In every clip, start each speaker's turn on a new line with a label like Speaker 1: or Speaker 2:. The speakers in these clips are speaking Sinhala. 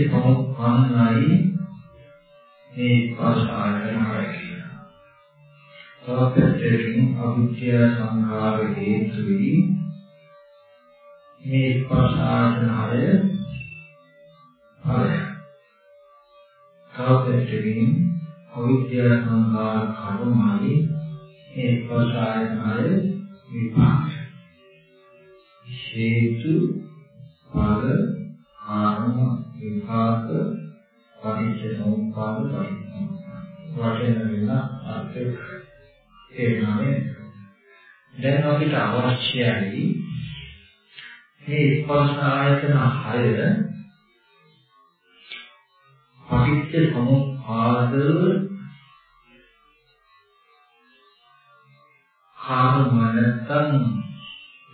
Speaker 1: සති පොහොන්නයි මේ පාසාරණ ආරයි. තවපැත්තකින් අවිද්‍ය සංඛාර හේතු වී මේ පාසාරණය ආරයි. තවපැත්තකින් අවිද්‍ය සංඛාර කර්මයි මේ පාසාරණය විපාකයි. හේතු ඵල ආරම්භ විපාක පටිච්ච සමුප්පාද වචන වෙන අර්ථය තේරුණානේ දැන් අපිට අවශ්‍යයි. මේ ස්පර්ශ ආයතන 6 පටිච්ච සමුප්පාද කාම මනසන්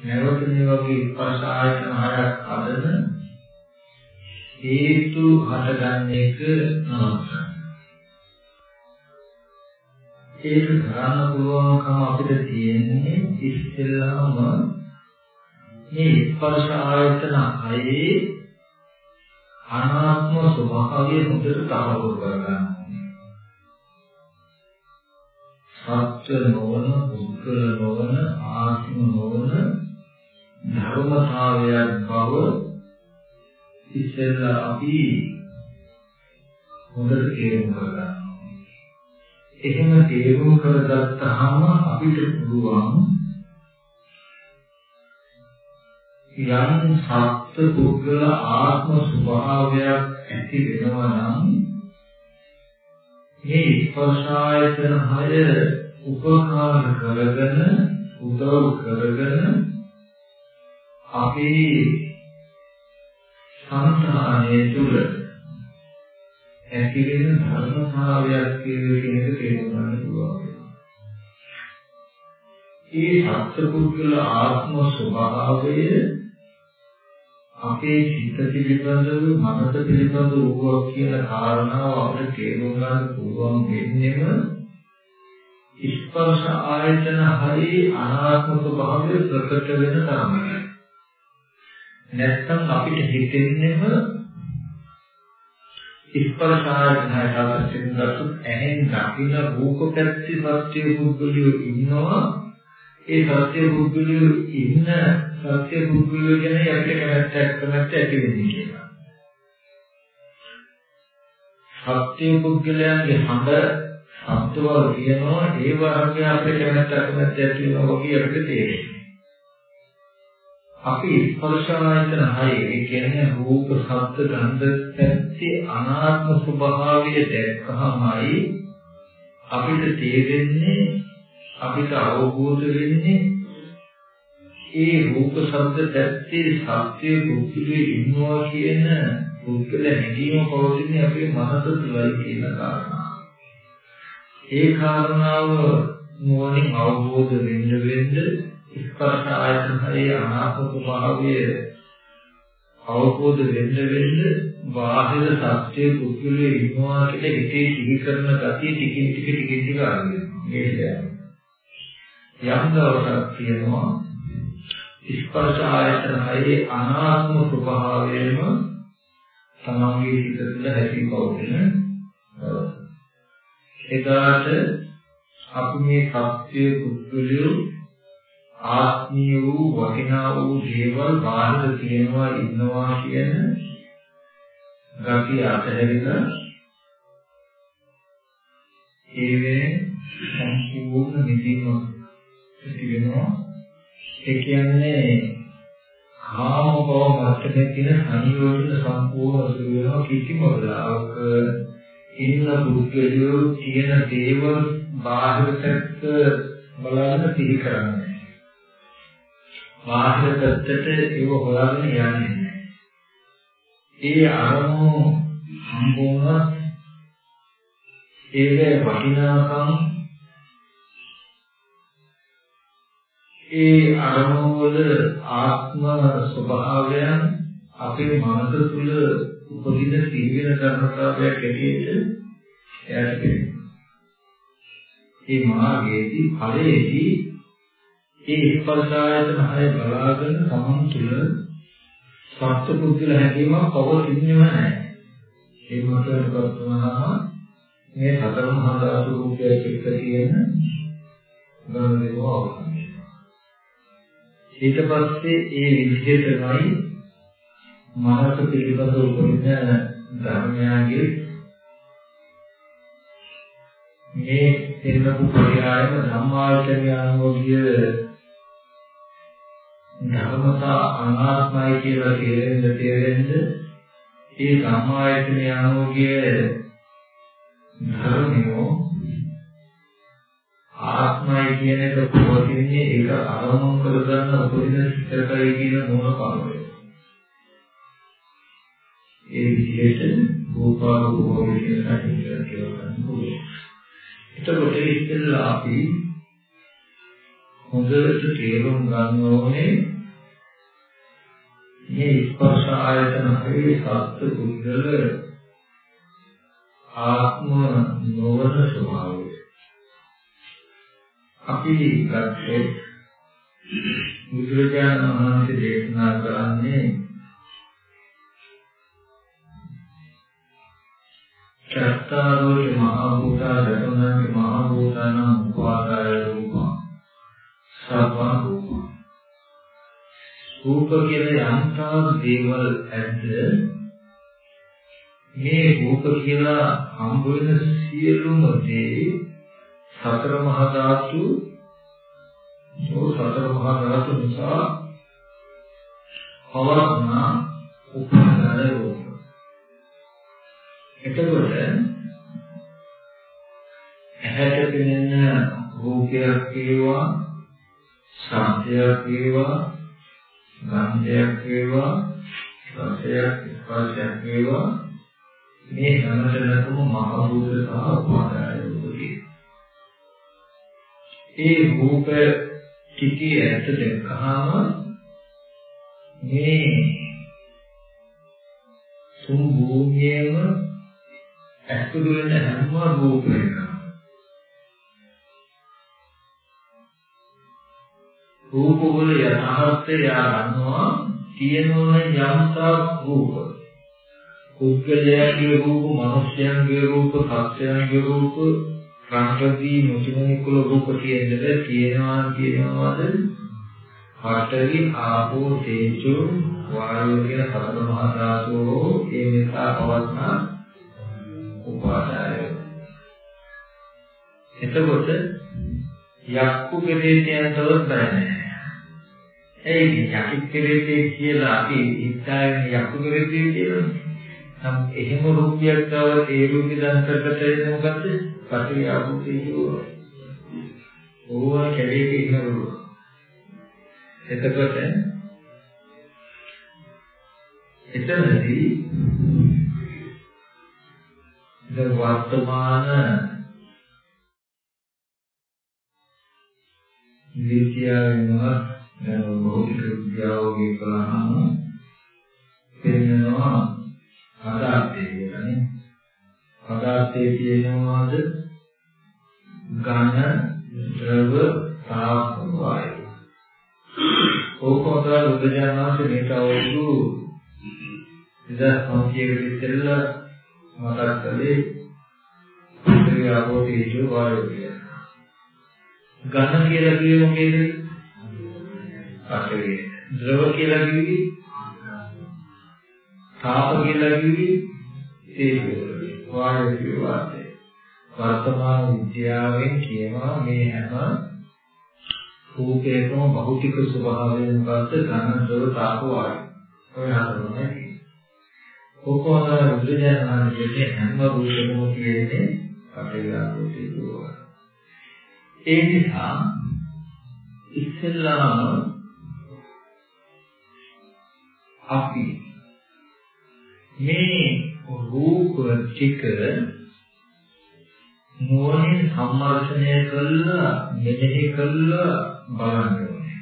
Speaker 1: නැවත මේ වගේ ස්පර්ශ ආයතන හයක් අදන හේතු හටගන්න එක නවත්තන්න. ඒක ගන්න පුළුවන්කම අපිට තියෙන්නේ ඉස්සෙල්ලාම මේ ස්පර්ශ ආයතන හයේ අනාත්ම ස්වභාවය හොඳට තහවුරු කරගන්න. සත්‍ය නොවන, පුද්ගල නොවන, ආත්ම නොවන ධර්මතාවයක් බව ඉස්සෙල්ලා අපි හොඳට තේරුම් කරගන්න එහෙම තේරුම් කරගත්තාම අපිට පුළුවන් යම් සත්‍ය පුද්ගල ආත්ම ස්වභාවයක් ඇති වෙනවා නම් මේ ස්පර්ශායතන හය උපකාර කරගෙන උදව් කරගෙන අපේ සංසාරයේ තුල ඇති වෙන ධර්මතාවයක් කියන එක තේරුම් ගන්න පුළුවන්. ඒ සත්පුද්ගල ආත්ම ස්වභාවය අපේ චිත්ත පිළිබඳව මනස පිළිබඳව වූවක් කියන කාරණාව අපිට තේරුම් ගන්න පුළුවන් වෙන්නේම ස්පර්ශ ආයතන හරි අනාත්ම ස්වභාවය ප්‍රකට වෙන තරමයි. නැත්නම් අපිට හිතෙන්නේම ස්පර්ශාඥායතන සින්දසු ඇහෙන් දකින රූප පැති සත්‍ය පුද්ගලිය ඉන්නවා ඒ සත්‍ය පුද්ගලිය ඉන්න සත්‍ය පුද්ගලිය ගැන අපිට කැමැත්තක් කැමැත්ත ඇති වෙන්නේ කියලා. සත්‍ය පුද්ගලයන්ගේ හඳ සත්වව කියනවා ඒ වගේ අපිට කැමැත්තක් කැමැත්ත ඇති වෙනවා වගේ අපිට තේරෙනවා. අපි ස්පර්ශ ආයතන හයේ ඒ කියන්නේ රූප, ශබ්ද, ගන්ධ පැත්තේ අනාත්ම ස්වභාවය දැක්කමයි අපිට තේරෙන්නේ අපිට අවබෝධ වෙන්නේ ඒ රූප, ශබ්ද පැත්තේ සත්‍ය පුදුලේ ඉන්නවා කියන පුදුල හැඟීම පවතින්නේ අපේ මනස තුළයි කියන කාරණා. ඒ කාරණාව නුවණින් අවබෝධ වෙන්න වෙන්න ස්පර්ශ ආයතනයේ අනාත්ම ස්වභාවය අවබෝධ වෙන්න වෙන්න බාහිර සත්‍ය පුද්ගලයේ ඉන්නවා කියලා හිතේ සිහි කරන ගතිය ටිකින් ටික ටිකින් ටික ආරම්භ යම් දවසක් කියනවා ස්පර්ශ ආයතනයේ අනාත්ම ස්වභාවයම තමන්ගේ හිත තුළ හැටි පවතින එදාට අපි මේ සත්‍ය පුද්ගලයෝ ආත්මීය වූ වටිනා වූ දේවල් බාහිර තියෙනවා ඉන්නවා කියන ගතිය අතහැරිලා ඒවේ සම්පූර්ණ නිදීම ඇති වෙනවා. ඒ කියන්නේ කාම භව මට්ටමේ තියෙන සංයෝජන සම්පූර්ණ සුළු වෙනවා කිසිම වෙලාවක. ඉන්න පුද්ගලයෝ තියෙන දේවල් බාහිරට බලන්න පිළි කරන්නේ. බාහිර පැත්තට ඒව හොයාගෙන යන්නේ නැහැ. ඒ අරමුණු සම්පූර්ණ ඒකේ වටිනාකම් ඒ අරමුණු වල ආත්ම ස්වභාවයන් අපේ මනස තුල උපදින තීව්‍ර කර්මතාවයක් ඇටියෙට එයාට පේනවා. ඒ මාර්ගයේදී ඵලයේදී ඒ ස්පර්ශ ආයතන හය බලාගෙන තමන් තුළ සත්පුද්ගල හැඟීමක් පවතින්නේම නැහැ. ඒ මතයට වර්තමානම මේ සතර මහා ධාතු රූපයේ එක්ක තියෙන ගණනේව අවසන්. ඊට පස්සේ ඒ විදිහටමයි මනස පිළිබඳව උපදින ධර්මයන්ගේ මේ දෙන්නපු පරියායම ධම්මාචර්ය අනුභවීය ධර්මතා අනාත්මයි කියලා තේරෙන්න තේරෙන්න ඒ සම්මායතන යනෝගිය ධර්මෝ ආත්මයි කියන එක පොතින්නේ ඒක අරමුණු කරගන්න උපදින සිතකයි කියන මොන කරුණේ ඒ විදිහට රූපාරූපෝ කියන කටින් කියලා ගන්න එතකොට ඉතින්ලා අපි හොඳට තේරුම් ගන්න ඕනේ මේ ස්පර්ශ ආයතන හයේ සත්‍ය පුද්ගල ආත්ම නොවන ස්වභාවය. අපි ගත්තේ බුදුරජාණන් වහන්සේ දේශනා කරන්නේ චත්තාරෝච මහා භූතා දතුනන්ති මහා භූතානම් උපාදාය රූපා සබ්බා රූපා රූප කියලා යම්තා දේවල් ඇද්ද? මේ රූප කියලා හම්බ වෙන සියලුම දේ සතර මහා ධාතු සෝ සතර මහා ධාතු නිසා පවර්ණ උපාදාන රූප. එතකොට ඇහැට පෙනෙන රූපයක් වේවා ශබ්දයක් වේවා ගන්ධයක් වේවා රසයක් ස්පර්ශයක් වේවා. මේ හැමතැනකම මහ භූත සහ උපාදාය රූපේ ඒ රූප ටිකේ ඇත්ත දැක්කහම මේ තුන් භූමියේම ඇතුළු වෙන හැම රූපයකම රූප වල යථාර්ථය යනවා තියෙනවන යම්තා රූප. පුද්ගලයාගේ රූප මිනිස්යන්ගේ රූප සත්‍යයන්ගේ රූප රාගදී මුතුමනිකුල රූප තියෙන්නද තියෙනවා කියනවාද? පාඨවි ආපෝ තේජෝ වායෝ කියන සතර මහා ධාතෝ ඒ නිසා පවත්නා උපාදාය. එතකොට යක්කු කෙරේට යනතවත් බය නැහැ. ඒ යක්කු කෙරේට කියලා අපි හිතාගෙන යක්කු කෙරේට කියලා. නම් එහෙම රූපයක් තව ඒ රූපේ දන්තරකට එන්නේ මොකද්ද? පටිආභූතේ කියනවා. ඕවා කැලේක ඉන්නවලු. එතකොට එතනදී ද වර්තමාන විද්‍යාවෙන්වත් භෞතික විද්‍යාවගේ කලහම පෙන්නනවා පදාර්ථය කියලානේ පදාර්ථයේ තියෙනවාද ඝන ද්‍රව තාප වායු ඕකෝතර බුදුජානනාංශ මේක අවුරුදු 2500 කට ඉස්සෙල්ලා මතක් කළේ ක්‍රියාවෝ තේජෝ වායු කියලා ඝන කියලා කියේ මොකේද? පඨවි. ද්‍රව කියලා කිව්වේ තාප කියලා කිව්වේ තේජෝ. වායු කියවාතේ. වර්තමාන විද්‍යාවෙන් කියනවා මේ හැම රූපේකම භෞතික ස්වභාවයෙන් මොකද්ද? ඝන ද්‍රව තාප වායු. ඔය හතරමයි. කොහොමද බුදුජානනාංශයේ හැම රූපෙකම කියන්නේ පඨවි ආපෝ තේජෝ ඒ නිසා ඉස්සෙල්ලාම අපි මේ රූප ටික නුවණින් සම්මර්ෂණය කළා මෙහෙහි කළා බලන්න ඕනේ.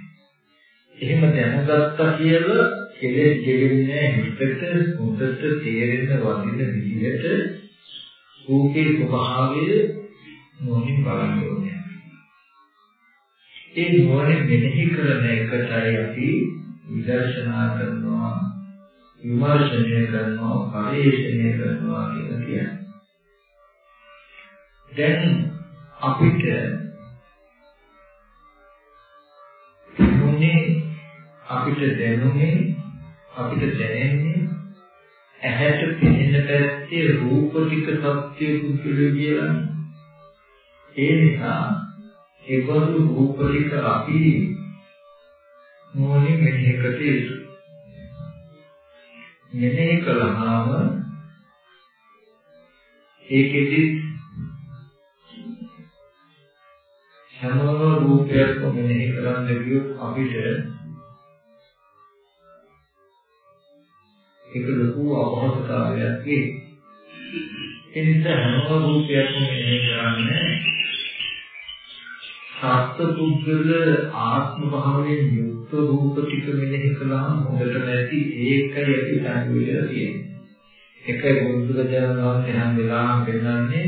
Speaker 1: එහෙම දැනගත්තා කියලා කෙලෙස් ගෙවෙන්නේ හිතට හොඳට තේරෙන වදින විදිහට රූපේ ස්වභාවය නුවණින් බලන්න ඕනේ. ඒ නුවණ මෙනෙහි කරන එකටයි අපි විදර්ශනා කරනවා විමර්ශනය කරනවා පරිශ්‍රණය කරනවා කියලා කියන්නේ. දැන් අපිට නුනේ අපිට දැනුනේ අපිට දැනෙන්නේ ඇහැට පෙනෙන පැත්තේ රූප ටික සත්‍ය පුදුලු කියලා. ඒ නිසා ඒබඳු රූපලික අපි මොනින් මෙහෙ කටයුතු මෙහෙ කළාම ඒකෙදි හැම රූපයක්ම මෙහෙ කරන්න ගියොත් අපිට ඒක ලොකු අපහසුතාවයක් වේ. ඒ නිසා හැම රූපයක්ම මෙහෙ කරන්නේ සත්පුද්ගල ආත්ම භාවයෙන් යුක්ත රූප ටික මෙනෙහි කළාම හොඳට නැති ඒකයි අපි සංවේදනය තියෙන්නේ. එකයි බුදුරජාණන් වහන්සේ හැම වෙලාවෙම පෙන්නන්නේ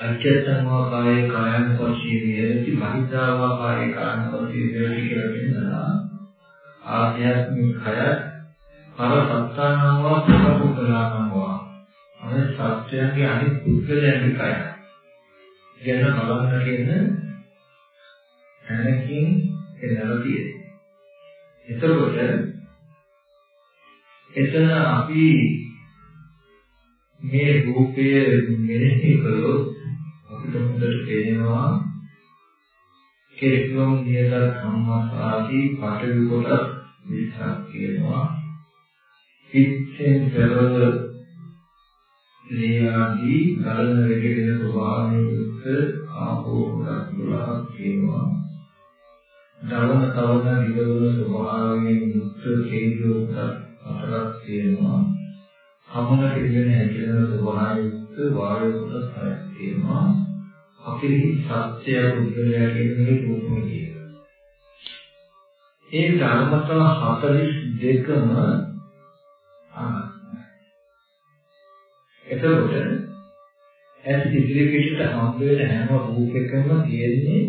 Speaker 1: අච්චත්තමවා කාය කායන පස්සී විහෙරති මහිතාවා කාය කායන පස්සී විහෙරති කියලා පෙන්නනවා. ආධ්‍යාත්මික කය පර සත්තානම්වා පුරුකලානම්වා අනේ සත්‍යයන්ගේ අනිත් පුද්ගලයන්ගේ කයයි. ගැන බලන්න කියන තැනකින් එනවා තියෙන්නේ. එතකොට එතන අපි මේ රූපය මෙනෙහි කළොත් අපිට හොඳට පේනවා කෙරෙහිම නියත සම්මාසාදී පටවි කොට විස්සක් කියනවා. පිටෙන් පෙරව ලේයාදී ගලන රෙකෙන ස්වභාවයෙන් යුක්ත ආපෝ කොටස් 12ක් තියෙනවා. ධර්ම තවන විදවන ස්වභාවයෙන් යුක්ත තේජෝ කොටස් හතරක් තියෙනවා. සමන පිළිගෙන හැදෙන ස්වභාවයෙන් යුක්ත වායු කොටස් හයක් තියෙනවා. අපිරි සත්‍ය පුද්ගලයා කියන්නේ රූපම කියනවා. ඒ ධර්මතා 42ම එතකොට ඇස් ඉදිරි පිටට හම්බ වෙන හැම රූපයකම තියෙන්නේ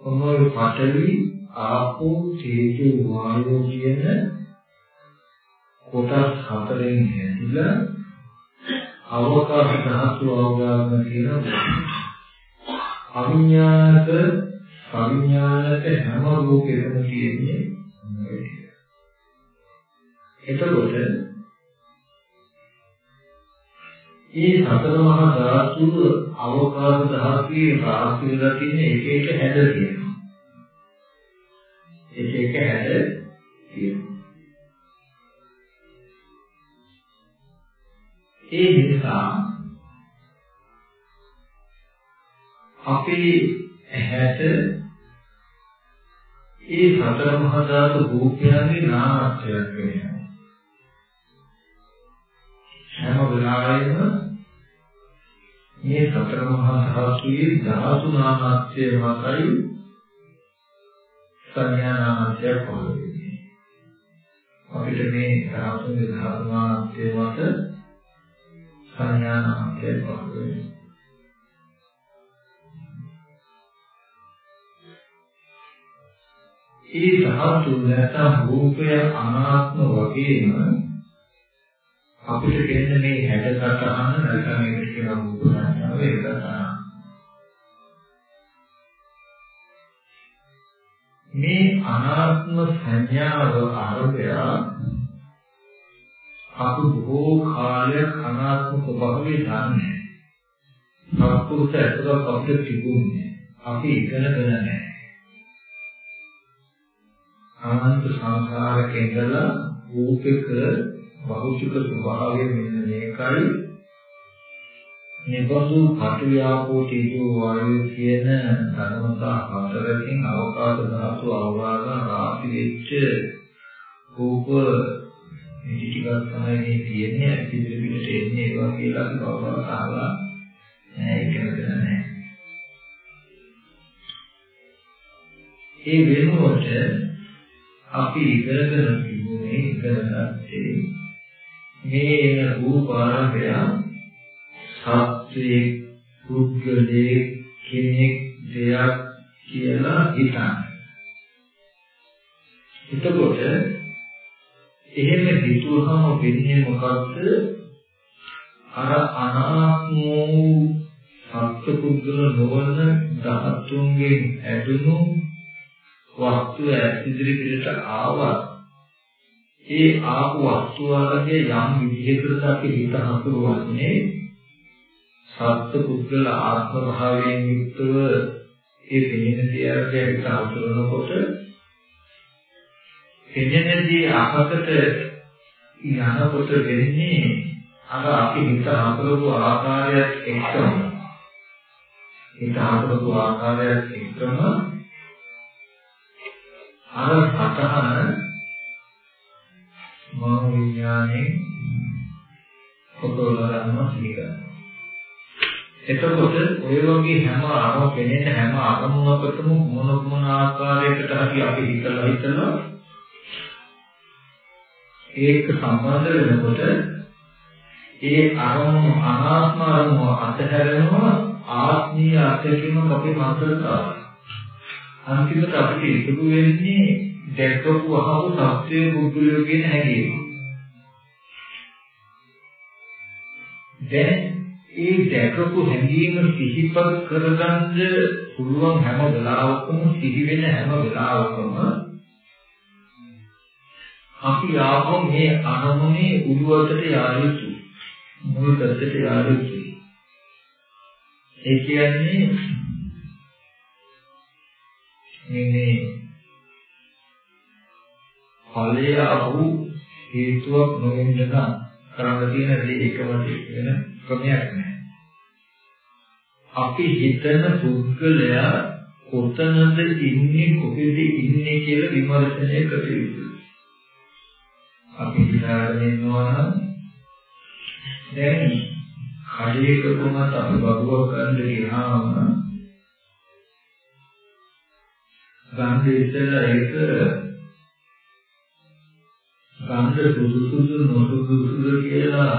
Speaker 1: කොහොමද පඨවි ආපෝ තේජෝ වායෝ කියන කොටස් හතරෙන් හැදිලා අවකාශ ධාතු අවගාමන කියන අවිඥානික අවිඥානික හැම රූපයකම තියෙන්නේ එතකොට ඒ සතර මහා ධාතුව අවකාශ ධාතුවේ රාශි වෙලා තියෙන එක එක හැඩ තියෙනවා. එක එක හැඩ තියෙනවා. ඒ නිසා අපේ ඇහැට ඒ සතර මහා ධාතු රූපයන්ගේ නාමත්වයක් වෙනවා. හැම වෙලාවෙම මේ සතර මහා ධාතුයේ ධාතු නාමත්වය මතයි සංඥා නාමත්වය පහළ වෙන්නේ. අපිට මේ ධාතුවේ ධාතු නාමත්වය මත සංඥා නාමත්වය පහළ වෙන්නේ. ඒ ධාතු නැත්නම් රූපය අනාත්ම වගේම අපිට දෙන්න මේ හැඩසටහන නැත්නම් මේකට කියන රූප සංඥාව ඒක තමයි. මේ අනාත්ම සංඥාව ආරම්භය අපි බොහෝ කාලයක් අනාත්ම ස්වභාවය දන්නේ. සත්පුරුෂ ඇතුළත් අපිට තිබුණේ. අපි ඉගෙනගෙන නැහැ. අනන්ත සංසාරක ඉඳලා රූපක භෞතික ස්වභාවය මෙන්න මේකයි නිබඳු පටියාපෝ තේජෝ වායු කියන ධර්මතා හතරකින් අවකාශ ධාතු අවවාද රාශි වෙච්ච රූප ටිකක් තමයි මේ තියෙන්නේ. ඉදිරි පිටට එන්නේ ඒවා කියලා අපි කවදාවත් අහලා නැහැ ඒකද නැහැ ඒ වෙනුවට අපි ඉගෙනගෙන තිබුණේ ඉගෙන ගත්තේ මේ රූප ආරම්භය සත්‍යයේ පුද්ගලයේ කෙනෙක් දෙයක් කියලා හිතන්න. එතකොට එහෙම හිතුවහම වෙන්නේ මොකද්ද? අර අනාත්ම වූ සත්‍ය පුද්ගල නොවන ධාතුන්ගෙන් ඇදුණු වස්තු ඇස් ඉදිරියට ආවත් ඒ ආපු වස්තු වලගේ යම් විදිහකට අපි හිත හසුරුවන්නේ සත්‍ය පුද්ගල ආත්ම භාවයෙන් යුක්තව ඒ පෙනෙන දේවල් හිත හසුරුවනකොට පෙනෙනදී අහකට යනකොට වෙන්නේ අර අපි හිත හසුරුවු ආකාරයත් එක්කම හිත හසුරුවු ආකාරයත් එක්කම අර සතහන මනෝ විඥාණයෙන් කොටවල ගන්නවා කියලා. එතකොට ඔය වගේ හැම අරම පෙනෙන හැම අරමුණකටම මොන මොන ආකාරයකට හරි අපි හිතලා හිතලා ඒක සම්බන්ධ වෙනකොට ඒ අරමුණු අනාත්ම අරමුණ අතහැරෙනවා ආත්මීය අත්‍යකින්ම අපේ මනසට අන්තිමට අපිට ඉතුරු වෙන්නේ දැකපු අහපු සත්‍යයේ බුද්ධිය කියන හැඟීම. දැන් ඒ දැකපු හැඟීම සිහිපත් කරගන්න පුළුවන් හැම වෙලාවකම සිහි වෙන හැම වෙලාවකම අපි ආවෝ මේ අරමුණේ උඩුවතට යා යුතුයි. මුල් පැත්තට යා යුතුයි. ඒ කියන්නේ මේ ඵලය අහු හේතුවක් නොවෙන්න නම් කරන්න තියෙන දේ එකම වෙන ක්‍රමයක් නැහැ. අපි හිතන පුද්ගලයා කොතනද ඉන්නේ කොහෙද ඉන්නේ කියලා විමර්ශනය කළ යුතුයි. අපි හිතාගෙන ඉන්නවා නම් දැන් කඩේක කොහොමද අපි බබුවක් ගන්න ගියාම ගන්න ඉස්සෙල්ලා ඒක ගන්ධ සුදුසුදු නොසුදුසුද කියලා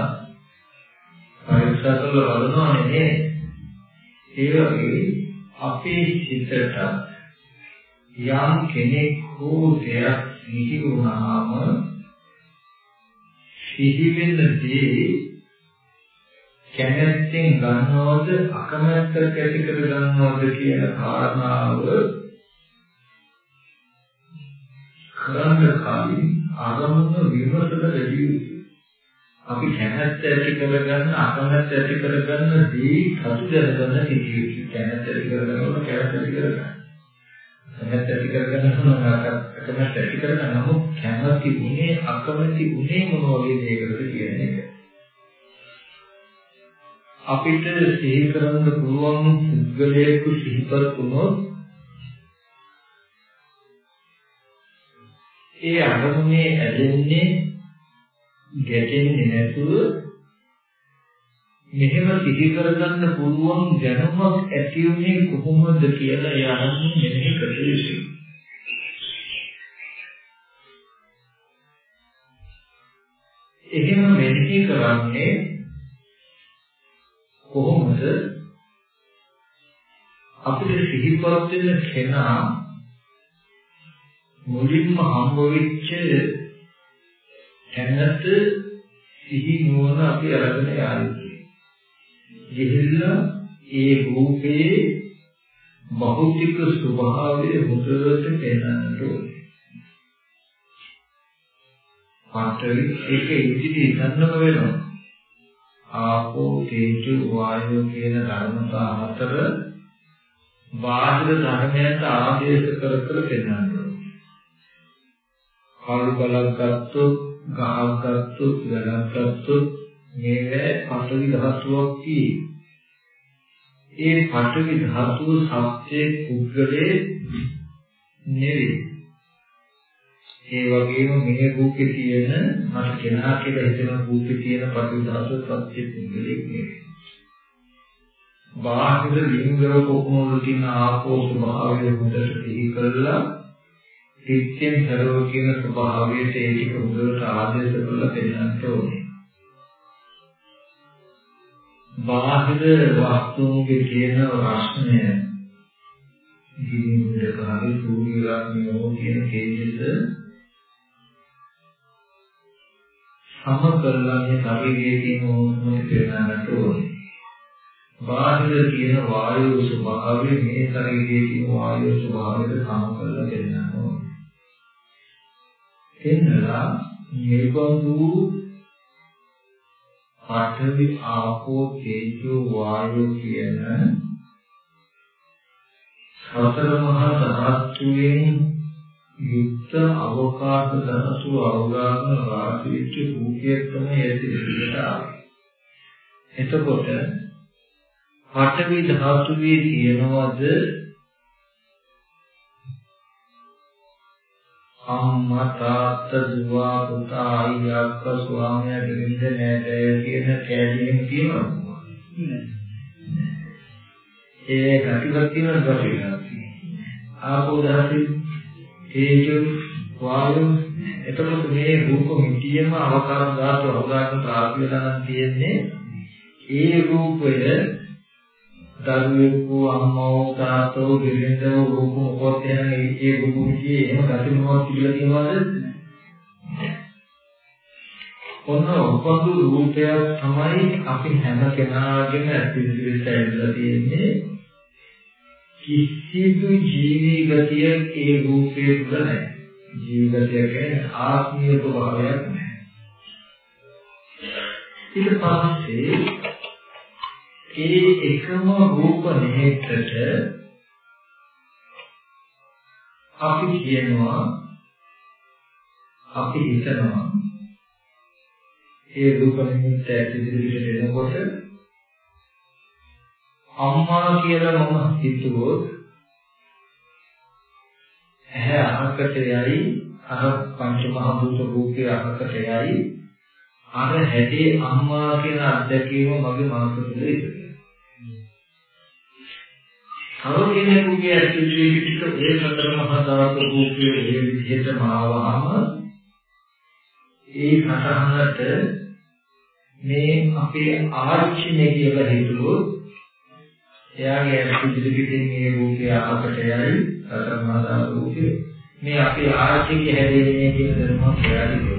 Speaker 1: පරීක්ෂා කරලා බලනවා නේ ඒ වගේ අපේ සිතට යම් කෙනෙක් හෝ දෙයක් සිහි වුණාම සිහි වෙන්නදී කැමැත්තෙන් ගන්නවද අකමැත්තක් ඇති කර ගන්නවද කියන කාරණාව කරන්න කලින් අරමුණ විමසට ලැබිය යුතුයි. අපි කැමැත්ත ඇති කරගන්න අකමැත්ත ඇති කරගන්න දී සතු දැනගන්න සිටියු කැමැත්ත ඇති කරගන්නකොට කැමැත්ත ඇති කරගන්න. කැමැත්ත ඇති කරගන්න අකමැත්ත ඇති කරගන්න. නමුත් කැමැති උනේ අකමැති උනේ මොන වගේ දෙයකටද කියන එක. අපිට සිහි කරන්න පුළුවන් පුද්ගලයෙකු සිහිපත් වුණොත් ඒ අරමුණේ ඇලෙන්නේ ගැටෙන්නේ නැතුව මෙහෙම සිහි කරගන්න පුළුවන් දැනුමක් ඇති උනේ කොහොමද කියලා ඒ අරමුණ මෙහෙ කළ යුතුයි. එහෙම මෙහෙ කරන්නේ කොහොමද අපිට සිහිපත් වෙන කෙනා මුලින්ම හම්බ වෙච්ච තැනට සිහි නුවණ අපි අරගෙන යන්නේ. ගිහිල්ලා ඒ රූපේ භෞතික ස්වභාවය හොඳට පේනන්න ඕනේ. පාඨවි ඒක ඉදිරි ගන්නම වෙනවා. ආපෝ තේජෝ වායෝ කියන ධර්මතා හතර බාහිර ධර්මයන්ට ආදේශ කර කර පෙන්වනවා. කළු බලක් ගත්තොත්, ගහක් ගත්තොත්, ගලක් ගත්තොත් මේවැ පඨවි ධාතුවක් කී. ඒ පඨවි ධාතුව සත්‍යයේ පුද්ගලයේ නෙවෙයි. ඒ වගේම මේ රූපේ තියෙන මට කෙනා කියලා හිතන රූපේ තියෙන පටිවිදාස සත්‍ය පුද්ගලෙක් නෙවෙයි. බාහිර ලිංගව කොහොමද තියෙන ආපෝ ස්වභාවය හොඳට සිහි කරලා තිත්යෙන් සරව කියන ස්වභාවයට ඒ ටික හොඳට ආදේශ කරලා පෙන්නන්න ඕනේ. බාහිර වස්තුන්ගේ තියෙන රස්නය ජීවිතේ කාර්ය සූර්ය රශ්මියෝ කියන තේජස සම කරලා මේ ශරීරයේ තියෙන ඕනම පෙරනකට ඕනේ. බාහිර තියෙන වායු ස්වභාවය මේ ශරීරයේ තියෙන වායු ස්වභාවයට සම කරලා දෙන්න ඕනේ. එන්නලා නිර්බඳු පඨවි ආපෝ තේජෝ වායු කියන සතර මහා ධාතුයෙන් යුක්ත අවකාශ ධනසු අවගාමන රාශිච්ච භූකයේ තමයි ඇති විදිහට ආවේ. එතකොට පඨවි ධාතුවේ තියෙනවද අම්මා තාත්තා දුව පුතා අයියා අක්කා ස්වාමියා ගෙලින්ද නෑදෑය කියන කැලියෙන් තියෙනවද? ඒ කටිවත් තියෙනවද? ආපෝ ධාතුවේ තේජෝ වායු එතකොට මේ රූප මිටියම අවකාශ ධාතු අවකාශ ප්‍රාප්තියලා නම් තියෙන්නේ ඒ රූපය දරුවෙකු අම්මෝ තාත්තෝ දෙවියන්ගේ රූප මොකක්ද යන ඒ රූප මිටියේ එහෙම ගැටුමක් කියලා තියෙනවද ඔන්න උපදු රූපයක් තමයි අපි හැම කෙනාගේම පිළිවිලට ඇවිල්ලා තියෙන්නේ කිසිදු ජීවී ගතිය ඒ රූපේ තුළ නැහැ. ජීවිතය කියන්නේ ආත්මීය ස්වභාවයක් නැහැ. ඊට පස්සේ ඒ එකම රූප නිහෙතට අපි කියනවා අපි හිතනවා ඒ රූප නිමිත්ත ඇතිදිරියට එනකොට අම්මා කියලා මම හිතුවොත් ඇහැ අහකට යයි අර පංච මහ භූත රූපේ අහකට යයි අර හැදී අම්මා කියන අත්දැකීම මගේ මනස තුළ ඉතිරියි. තව කෙනෙකුගේ ඇතුළේ පිටික ඒ සතර මහා ධාතු රූපයේ ඒ විදිහටම ආවහම ඒ සතහනට මේ අපේ ආර්චිනේ කියලා හිතුවොත් එයාගේ ඇස් ඉදිරිපිටින් මේ රූපය අපට යයි සතරමහා රූපය. මේ අපේ ආර්ථික හැදෙන්නේ කියන ධර්ම එයාගේ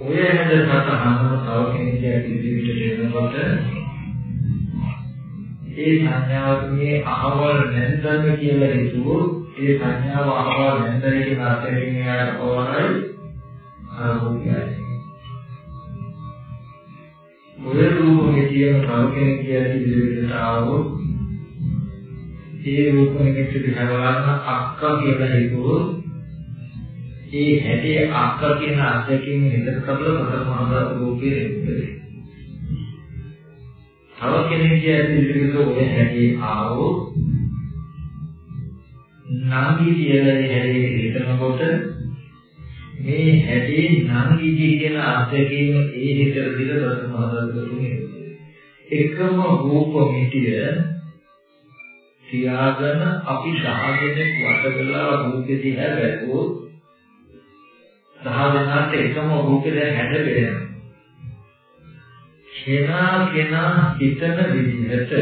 Speaker 1: ඔය හැද සතහනම තව කෙනෙක් ඉදිරිපිටට එනකොට ඒ සංඥාවේ අහවල් නැන්දම කියලා හිතුවොත් ඒ සංඥාව අහවල් නැන්දම කියන අර්ථයෙන් එයාට ඕනයි අර රූපයයි ඔය රූපෙ කියන තව කෙනෙක් කියලා ඉදිරියට ආවොත් ඒ රූපෙකට දිහා බලන අක්කා කියලා හිතුවොත් ඒ හැටේ අක්කා කියන අර්ථයෙන් හිතට කබල ප්‍රථම මහා රූපේ නෙමෙයි. තව කෙනෙක් කියලා ඉදිරියට ඔය හැටේ ආවොත් නාගී කියලා ඒ හැටේ හිතනකොට මේ හැටේ නංගිජී කියන අර්ථයෙන් ඒ හිතට දිල ප්‍රසමහදක තුනේ එකම රූප මිටිය තියාගෙන අපි සාධනෙක් වටකලා රූපෙ දිහා බැලුවොත් සාධනාට එකම රූපෙ දැන් හැඩ වෙනවා කෙනා කෙනා හිතන විදිහට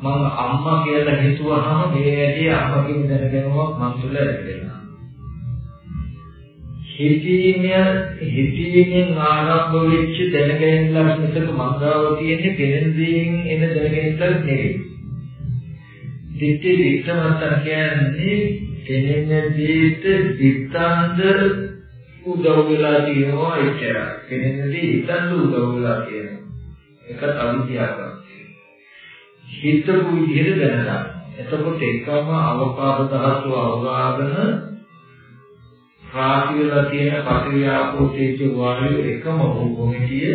Speaker 1: මම අම්මා කියලා හිතුවහම මේ ඇටි අම්මා කියන දැනගැනුමක් මන් තුළ ඇති වෙනවා හිතීමය හිතීමෙන් ආරම්භ වෙච්ච දැනගැනීමක් මිසක මංගාව තියෙන්නේ පෙනෙන්දීන් එන දැනගැනීමක් නෙවෙයි. දිට්ඨි වික්‍රමතර කියන්නේ පෙනෙන දේට දිත්තන්ද උදව් වෙලා තියෙනවා එච්චරයි. පෙනෙන දේ හිතන්ද උදව් වෙලා තියෙනවා. ඒක අවිද්‍යාවක්. හිතපු විදිහට දැනගන්න. එතකොට එකම අවපාද ධාතුව අවගාගෙන රාශි වෙලා තියෙන පටිවිආපෝ තේජෝ වායු එකම භූමිතිය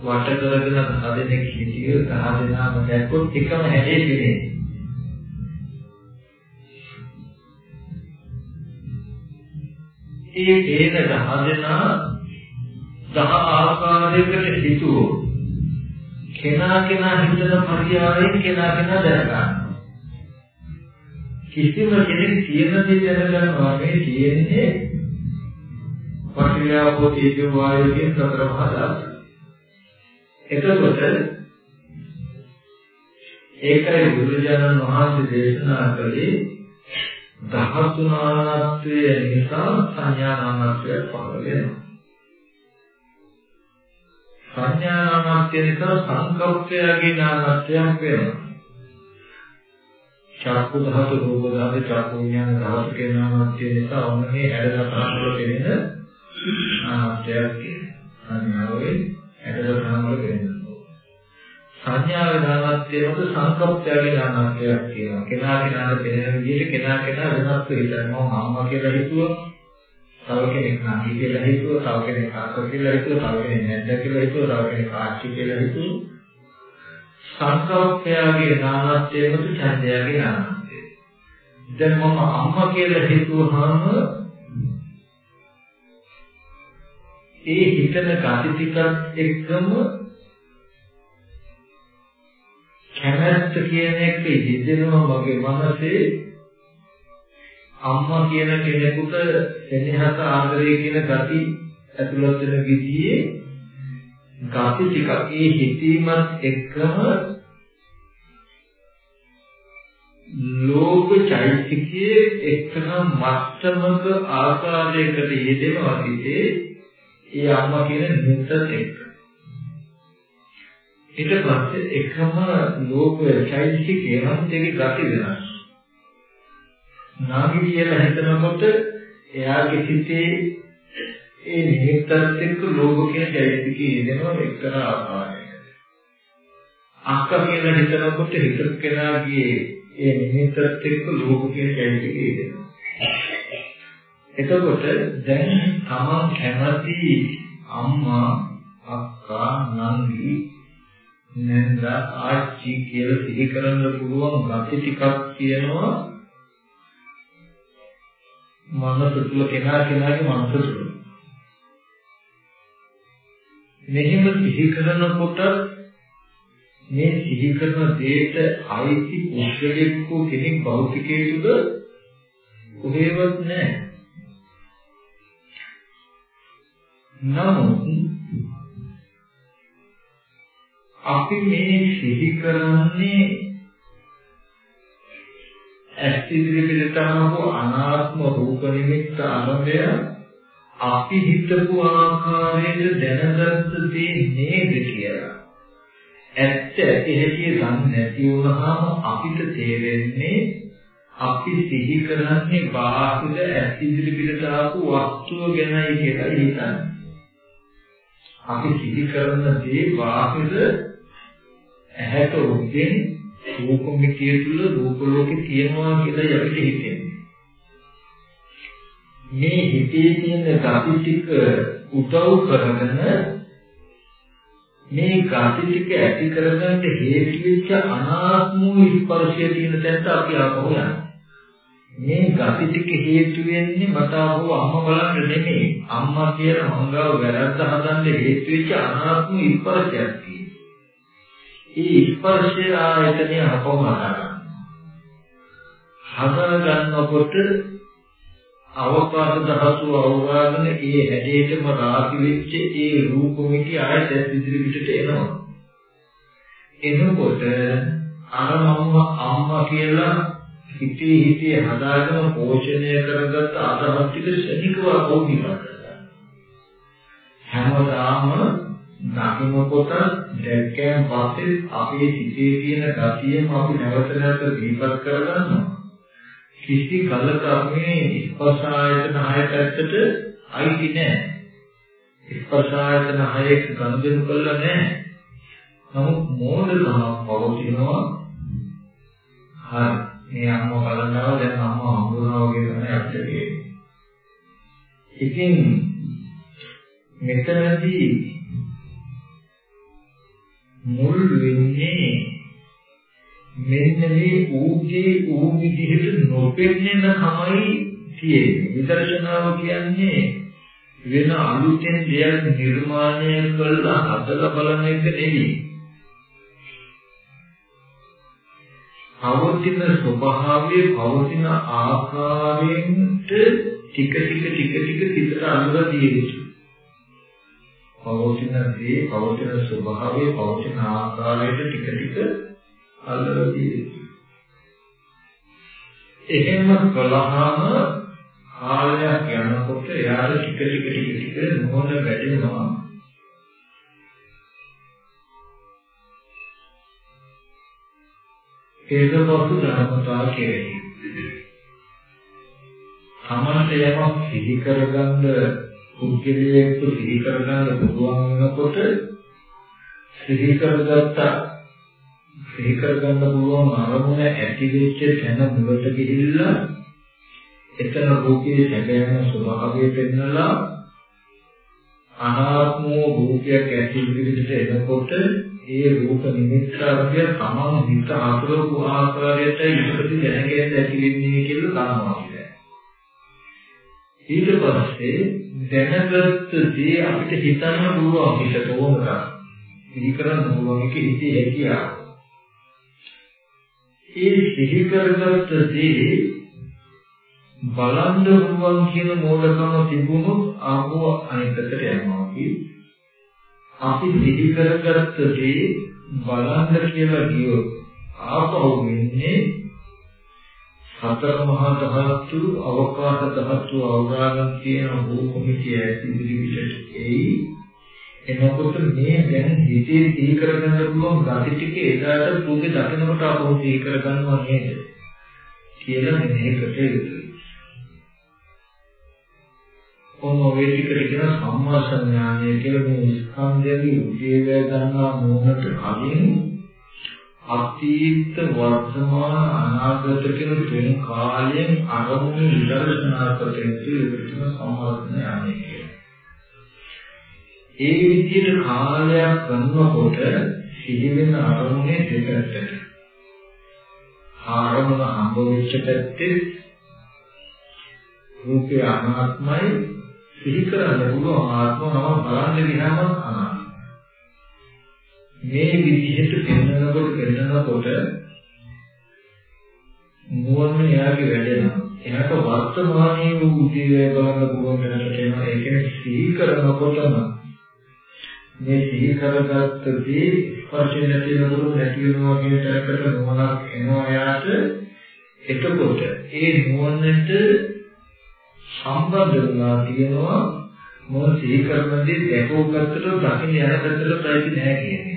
Speaker 1: වට කරගෙන හදෙනෙක් හිටිය සාධනාම දැක්කොත් එකම හැදේ පිනේ ඒ හේන දහදෙනා දහ ආකාරයකට හිතුවෝ කෙනා කෙනා හිතන පරියායෙන් කෙනා කෙනා දැනගන්න කිසිම කෙනෙක් තියෙන දේ දැනගන්නවා මේ තියෙන්නේ පටිවිආපෝ තේජෝ වායෝ කියන සතර මහා ධාතු. එතකොට ඒකයි බුදුරජාණන් වහන්සේ දේශනා කළේ දහතුනාත්වය නිසා සංඥානාත්වය පහළ වෙනවා. සංඥානාත්වය නිසා සංකප්පයගේ නාමත්වයක් වෙනවා. චක්කු ධාතු රූප ධාතු චක්කු විඥාන ධාතු කියන නාමත්‍ය නිසා ඔන්න මේ හැඩසටහන වල පෙනෙන නාමත්‍යයක් කියනවා. සංඥාවේ හැඩසටහන වල පෙනෙන. සංඥාවේ නාමත්‍ය මත සංකප්පයගේ නාමත්‍යයක් කියනවා. කෙනා කෙනාට පෙනෙන විදිහට කෙනා කෙනා වෙනස් වෙනවා. මම අම්මා කියලා හිතුවා. තව කෙනෙක් නැති කියලා හිතුවා. තව කෙනෙක් අක්ක කියලා හිතුවා. තව කෙනෙක් නැද්ද කියලා හිතුවා. තව කෙනෙක් ආච්චි කියලා හිතුවා. සංකල්පයාගේ නාමත්වයකට ඡන්දයාගේ නාමත්වය. දැන් මම අම්මා කියලා හිතුවහම ඒ හිතන gati ටිකත් එක්කම කැමැත්ත කියන එක යෙදෙනවා මගේ මනසේ අම්මා කියන කෙනෙකුට සෙනෙහස ආදරය කියන gati ඇතුළත් වෙන විදිහේ ගති ටික ඒ හිතීමත් එක්කම ලෝභ චෛත්‍යයේ එක්කම මත්තමක ආකාරයකට යෙදෙනවා කියේ ඒ අම්මා කියන නිතත් එක්ක. ඊට පස්සේ එකම ලෝකයේ චෛතසික යනන්තයේ ගති වෙනස්. නාගි කියලා හිතනකොට එයාගේ හිතේ ඒ නිමිත්තත් එක්ක ලෝභ කියන චෛතසිකය එනවා එක්තර ආකාරයකට. අක්ක කියලා හිතනකොට හිතක් කෙනාගේ ඒ නිමිත්තත් එක්ක ලෝභ කියන චෛතසිකය එනවා. එතකොට දැන් තමන් කැමති අම්මා අක්කා නංගි නන්දා ආච්චි කියලා සිහි කරන්න පුළුවන් gati ටිකක් තියෙනවා මනස තුල කෙනා කෙනාගේ මනස තුල මෙහෙම සිහි කරනකොට මේ සිහි කරන දෙයට අයිති පුද්ගලෙක් හෝ කෙනෙක් භෞතිකයේද කොහෙවත් නැහැ. නමුත් අපි මේ සිහි කරන්නේ ඇස් ඉදිරියට තනකො අනාත්ම රූප නිමිත්ත අරබය අපි හිතපු ආකාරයට දැනගත්ත දේ නේද කියලා. ඇත්ත එහෙටිය දන්නේ නැති වුණාම අපිට තේරෙන්නේ අපි සිහි කරන්නේ බාහිර ඇස් ඉදිරි පිටට ආපු වස්තුව ගැනයි කියලා හිතන්නේ. අපි සිහි කරන දේ බාහිර ඇහැට උද්දෙන් රූපමිතිය තුල රූප ලෝකේ තියෙනවා කියලා අපිට හිතෙන්නේ. මේ හිතේ තියෙන gati ටික උදව් කරගෙන මේ gati ටික ඇති කරගන්න හේතු වෙච්ච අනාත්ම ස්පර්ශය තියෙන තැනට අපි ආපහු යනවා. මේ gati ටික හේතු වෙන්නේ මට ආපහු අම්මා බලන්න නෙමෙයි. අම්මා කියන මංගාව වැරද්ද හදන්න හේතු වෙච්ච අනාත්ම ස්පර්ශයක් තියෙනවා. ඒ ස්පර්ශය ආයතනය ආපහු හදාගන්නවා. හදා ගන්නකොට අවකාශ ධාතු අවවාදන ඒ හැඩයටම රාශි වෙච්ච ඒ රූපෙටි ආයත ඉදිරි පිටට එනවා. එනකොට අර මම අම්මා කියලා හිතේ හිතේ හදාගෙන පෝෂණය කරගත්ත අදහස් ටික ශනිකව කෝපිත කරගන්න. හැමදාම දකින්නකොට දැක්කයන් පස්සේ අපේ හිතේ තියෙන ගතියම අපි නැවත නැවත දීපත් කරගන්නවා. කිසි කලක මේ ස්පර්ශ ආයතන හය පැත්තට අයිති නැහැ. ස්පර්ශ ආයතන හයේ ගනුදෙනු කළා නැහැ. නමුත් මෝඩකම පවතිනවා. හරි. මේ අම්මා බලනවා දැන් අම්මා හම්බුනා වගේ තමයි අපිට තේරෙන්නේ. ඉතින් මෙතනදී මුල් වෙන්නේ මෙන්න මේ ඌගේ ඌ විදිහට නොපෙන්නන කමයි තියෙන්නේ. විදර්ශනාව කියන්නේ වෙන අලුතෙන් දෙයක් නිර්මාණය කළා හදලා බලන එක නෙවෙයි. පවතින ස්වභාවයේ පවතින ආකාරයෙන් ටික ටික ටික ටික හිතට අනුගත යුතුයි. පවතින දේ පවතින ස්වභාවයේ පවතින ආකාරයට ටික ටික අල්ලලා තියෙන්නේ. එහෙම කළාම කාලයක් යනකොට එයාට ටික ටික ටික ටික මොහොන වැඩෙනවා. හේතුපසු ධර්මතා කෙරෙහි. තමන්ට යමක් සිහි කරගන්න පුද්ගලයෙක්ව සිහි කරගන්න පුළුවන් වෙනකොට සිහි කරගත්තා. සිහි කරගන්න පුළුවන් අරමුණ ඇති වෙච්ච තැන මුලට ගිහිල්ලා එතන රූපයේ සැබෑම ස්වභාවය පෙන්වලා අනාත්මෝ රූපයක් ඇති විදිහට එනකොට ඒ රූප නිමිත්තාර්ය තමන් හිත අතුරුපු ආකාරයට ඉදිරි දැනගෙන ඇති වෙන්නේ කියලා ගන්නවා ඊට පස්සේ දැනගත්ත දේ අපිට හිතන්න පුළුවන් හිතට ඕනකම් සිහි කරන්න පුළුවන් එක හිතේ හැකියාව. ඒ සිහි කරගත්ත දේ බලන්න පුළුවන් කියන මෝඩකම තිබුණොත් ආපෝ අනිතකට යනවා අපි සිහි කරගත්ත දේ බලන්න කියලා කියොත් ආපහු වෙන්නේ සතර මහා ධාතු අවකාශ ධාතු අවරාගම් කියන භූමිකයේ ඇති ඉදිරියට එයි එනකොට මේ දැන් හිතේ සිහි කරගන්න පුළුවන් gati ටික එදාට පුගේ දකිනකොට අපෝ සිහි කරගන්නවා නේද කියලා මෙහෙකට යුතුයි. කොහොම වේ ටික කියන සම්මා සංඥානය කියලා මේ ස්කන්ධයගේ උදේවැය ගන්නා මොහොත කලින් අතීත වර්තමාන අනාගත කියන තුන් කාලයෙන් අරමුණු විදර්ශනා කරගෙන ඉන්න සම්මා සංඥානය ඒ විදිහට කාලයක් ගන්නකොට සිහි වෙන අරමුණේ දෙකකට. ආරමුණ හම්බ වෙච්ච පැත්තේ රූපේ අනාත්මයි සිහි කරන්න පුළුවන් ආත්ම නම බලන්න ගියාම අනාත්මයි. මේ විදිහට පෙන්වනකොට පෙන්වනකොට නුවණ එයාගේ වැඩෙනවා. එයාට වර්තමානයේ වූ උදේ බලන්න පුළුවන් වෙනකට එනවා. ඒ කියන්නේ සිහි කරනකොටම මේ සිහි කරගත්ත දේ ස්පර්ශ නැති වෙනකොට නැති වෙනවා කියන තරකට නුවණක් එනවා යාට එතකොට ඒ නුවණට සම්බන්ධ වෙලා තියෙනවා මොන සිහි කරන දේ දැකෝ පැත්තට දකින්න යන පැත්තට ප්‍රයත්න නැහැ කියන්නේ.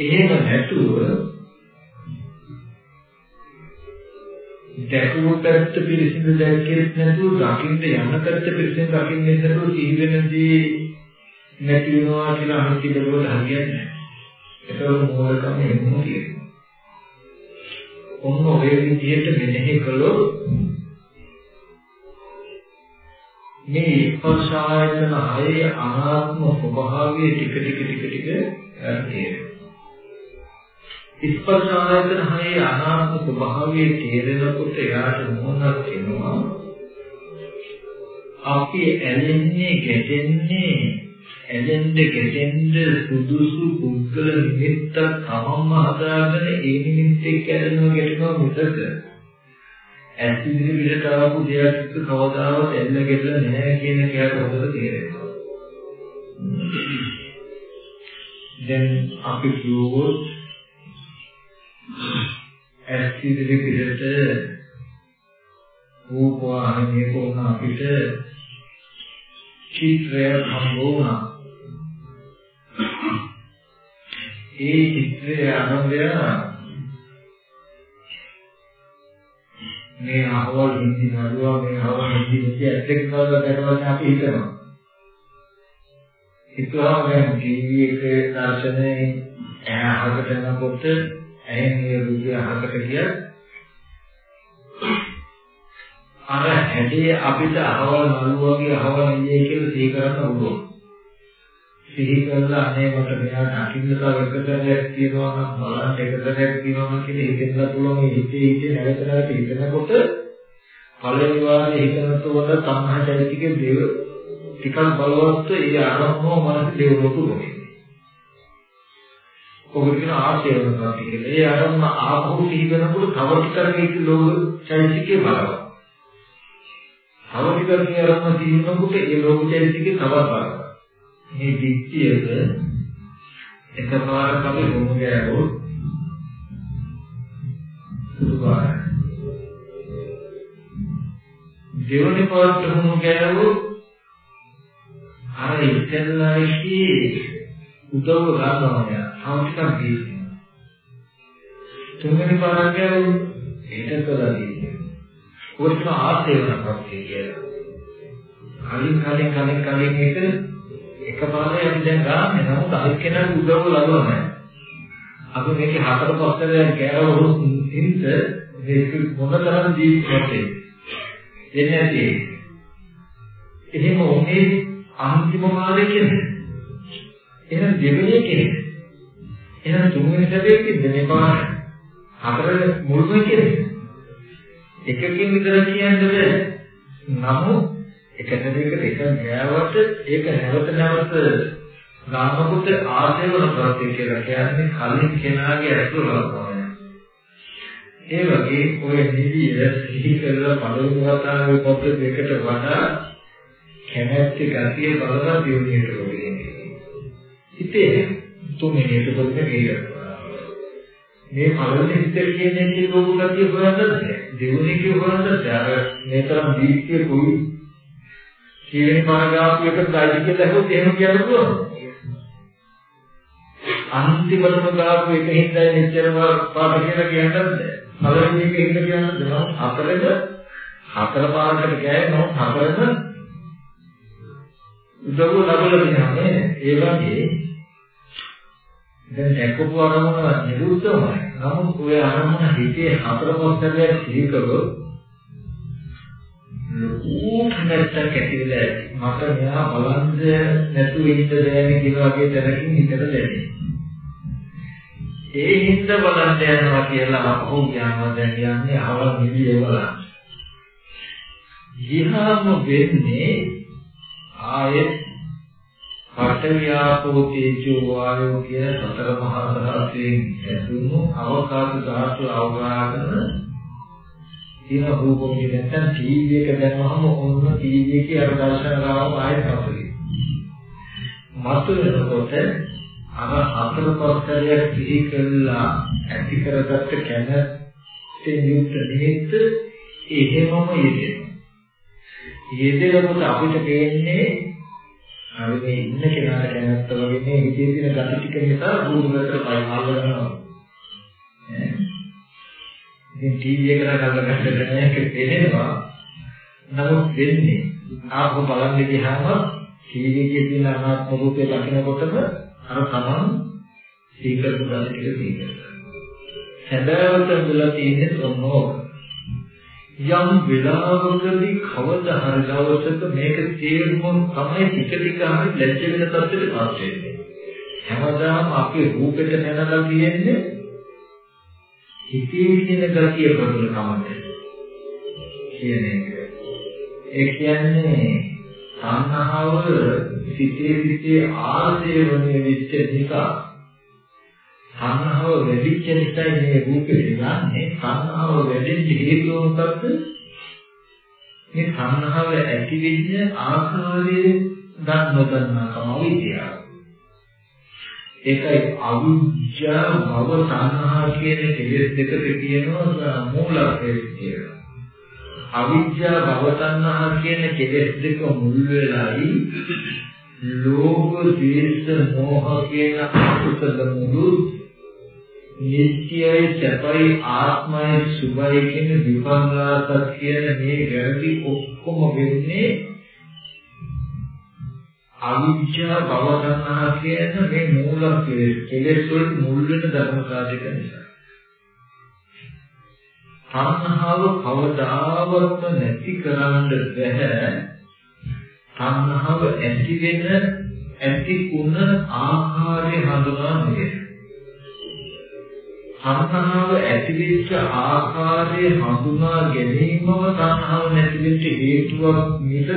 Speaker 1: එහෙම නැතුව දැකෝ පැත්ත පිළිසිඳ දැක්කේ නැතුව දකින්න යන පැත්ත පිළිසිඳ දකින්නේ නැතුව සිහි වෙනදී නැති වෙනවා කියලා අනිත්‍ය බැලුවට හරියන්නේ නැහැ. ඒක මොහොතකම එන්නේ තියෙනවා. ඔන්න ඔය විදිහට මෙනෙහි කළොත් මේ ස්පර්ශ ආයතන හයේ අනාත්ම ස්වභාවය ටික ටික ටික ටික තේරෙනවා. ස්පර්ශ ආයතන හයේ අනාත්ම ස්වභාවය තේරෙනකොට එයාට මොනවද වෙනවා? අපි ඇලෙන්නේ ගැටෙන්නේ ඇලෙන්න ගැටෙන්න සුදුසු පුද්ගල නිමිත්ත තමම හදාගෙන ඒ නිමිත්තේ කැඩෙනවා ගැටෙනවා මිසක ඇස් ඉදිරි පිටට ආපු දෙයක් කවදාවත් ඇල්ල ගැටලා නැහැ කියන කයට හොඳට තේරෙනවා. දැන් අපි කිව්වොත් ඇස් ඉදිරි පිටට රූප වාහනේ කොහොම අපිට චිත්‍රයක් හම්බ වුණා. ඒ චිත්‍රය අනුගය මේ අහවල් හින්දි නළුවා මේ අහවල් හින්දි ඉති ඇත්තක් කියලා දැකලා අපි හිතනවා. හිතුවා දැන් ටීවී එකේ දර්ශනේ ඇහකට යනකොට ඇහෙන් මේ රූපය අහකට ගියා අර හැදී අපිට අහවල් නළුවාගේ අහවල් ඉන්නේ කියලා සිහි කරන්න පුළුවන්. සිහි කරලා අනේ මට මෙයාට අකින්න තව එක සැරයක් තියෙනවා නම් බලන්න එක සැරයක් තියෙනවා නම් කියලා හිතෙන්න පුළුවන් මේ හිතේ හිතේ නැවත නැවත හිතනකොට පළවෙනි වාරේ හිතනකොට තණ්හා චෛතිකේ දේව ටිකක් බලවත් ඒ ආරම්භව මනස දේවලුතු වෙන්නේ. ඔබ කියන ආශේවන කරන්නේ කියලා. ඒ ආරම්භ ආපහු සිහි කරනකොට තව ටිකක් ඒක ලෝක චෛතිකේ බලවත්. අවධිකරණය ආරම්භ තියෙනකොට ඒ ලෝකචෛතිකේ තවත් බලවත්. මේ දික්තියද එකපාරක් අපි මොම ගෑවොත් සුභාය. දෙවනි පාරට මොම ගෑවොත් අර ඉස්සෙල්ලායි උදව් ගන්නවා යා. තව ටිකක් දීලා. තුන්වෙනි පාරක් ගෑවොත් ඒකට කළා දීලා. ඔකට ආසේවන ප්‍රත්‍ය කියලා. කලින් කලින් කලින් කලින් එක එකපාරේ අපි දැන් ගන්න නමුත් අනිත් කෙනාට උදව් ලබනවා. අපි මේක හතර පස්තරෙන් කෑවොත් හින්ද මේක මොනතරම් ජීවිතේ දෙන්නේ නැති. එහෙම උනේ අන්තිම මාර්ගය කියන්නේ. එහෙනම් දෙවෙනි කෙනෙක්. එහෙනම් තුන්වෙනි සැරේ දෙන්නේ පාර හතර මුල්ම කියන්නේ. එකකින් විතර කියන්න බෑ. නමුත් එකට දෙකට එක ගෑවට ඒක නැවත නැවත ගාමකුත් ආශේවන ප්‍රත්‍ය කියලා කියන්නේ කලින් කෙනාගේ ඇතුළතම. ඒ වගේ ඔය නිදිය සිහි කරලා පළවෙනි වතාවේ පොත් දෙකට වඩා කැමැත්ත ගතිය බලලා දියුණුවට වෙන්නේ. හිතේ තුන්වෙනි එක පොත් මේක මේ පළවෙනි හිතේ කියන එකේ ලෝකගතිය හොයන්නද දෙවෙනි කිය හොයන්නද අර මේ තරම් දීප්තිය කොයි කීවෙනි පාරාග්‍රාෆ් එකට ඩයිට් කියලා ඇහුවොත් එහෙම කියන්න පුළුවන් අන්තිමටම ගාපු එක හින්දා මෙච්චර පාට කියලා කියන්නත් බෑ පළවෙනි එක හින්දා කියන්නත් බෑ හතරද හතර පාරකට ගෑයි නෝ හතරද උදව් ලැබලා තියෙනවා ඒ වගේ දැන් දැකපු අරමුණ නිරුද්ධමයි. නමුත් ඔය අරමුණ හිතේ හතර පොස්තරයක් සිහි කළොත් ලෝකෙකට කැටිලා මට මෙයා බලන්න නැතුව ඉන්න බෑනේ කියන වගේ දැනකින් හිතට දැනේ. ඒ හිත බලන්න යනවා කියලා අපහු යනවා දැන් යන්නේ අවල් නිවිය බලන්න. ඊහාම වෙන්නේ ආයෙත් පඨවියාපෝ තේජෝ වායෝ කියන සතර මහා ධාතුයෙන් ඇතුණු අවකාශ ධාතු අවගාහන තියෙන රූපොම නැත්නම් ටීවී එක දැම්මම ඔන්න ටීවී එකේ අර දර්ශන ගාව ආයෙත් හසුරි. මතු වෙනකොට අර හතර පස්තරයක් පිළි කළා ඇති කරගත්ත කැමැත්තෙන් යුක්ත නිමිත්ත එහෙමම යෙදෙනවා. යෙදෙනකොට අපිට පේන්නේ අර මේ ඉන්න කෙනාට කැමැත්ත වගේ මේ හිතේ තියෙන gati ටික නිසා රූපකට පය ආවරනවා. ඉතින් ටීවී එකට ගන්න ගන්න එක තේරෙනවා. නමුත් වෙන්නේ ආපහු බලන්න ගියාම කීවිගේ තියෙන අනාත්ම රූපේ දකිනකොටම අර තමන් සීකරපු දේ ටික සීකර. හැබෑවට මුල තියෙන්නේ ඔන්නෝ යම් වෙලාවකදී කවදා හරි දවසක මේක තේරුම් තමයි ටික ටික හරි ලැජ්ජ වෙන තත්ත්වෙට පත් වෙන්නේ. හැමදාම අපේ රූපෙට නැනලා තියෙන්නේ හිතේ විදින ගතිය ප්‍රබල කමන්නේ. කියන එක. ඒ කියන්නේ සංහාව සිතේ සිතේ ආසේවණය වෙච්ච නිසා සංහාව වැඩිච්ච නිසා මේ රූපේ ගන්නේ සංහාව වැඩෙන්න හේතුව මොකද්ද? මේ සංහාව ඇති වෙච්ච ආකාරයේ දන් නොදන්නාකම අවිද්‍යාව. ඒකයි අවිජ්ජා භව සංහා කියන කෙලෙස් දෙකට කියනවා මූලකය කියලා. අවිජ්ජා භව සංහා කියන කෙලෙස් දෙක මුල් වෙලායි ලෝභ ද්වේෂ මෝහ කියන අකුසල මුළු නිත්‍යයි සැපයි ආත්මයි සුභයි කියන විපංගාසත් කියන මේ වැරදි ඔක්කොම වෙන්නේ අවිජ්ජා භව සංහා කියන මේ මූල කෙලෙස් වලට මුල් වෙන ධර්මතාවයක නිසා. තණ්හාව කවදාවත් නැති කරන්න බැහැ. තණ්හාව ඇති වෙන ඇති වුණ ආකාරය හඳුනා ගන්න. තණ්හාව ඇතිවෙච්ච ආකාරය හඳුනා ගැනීමම තණ්හාව නැතිවෙච්ච හේතුවක් මිසක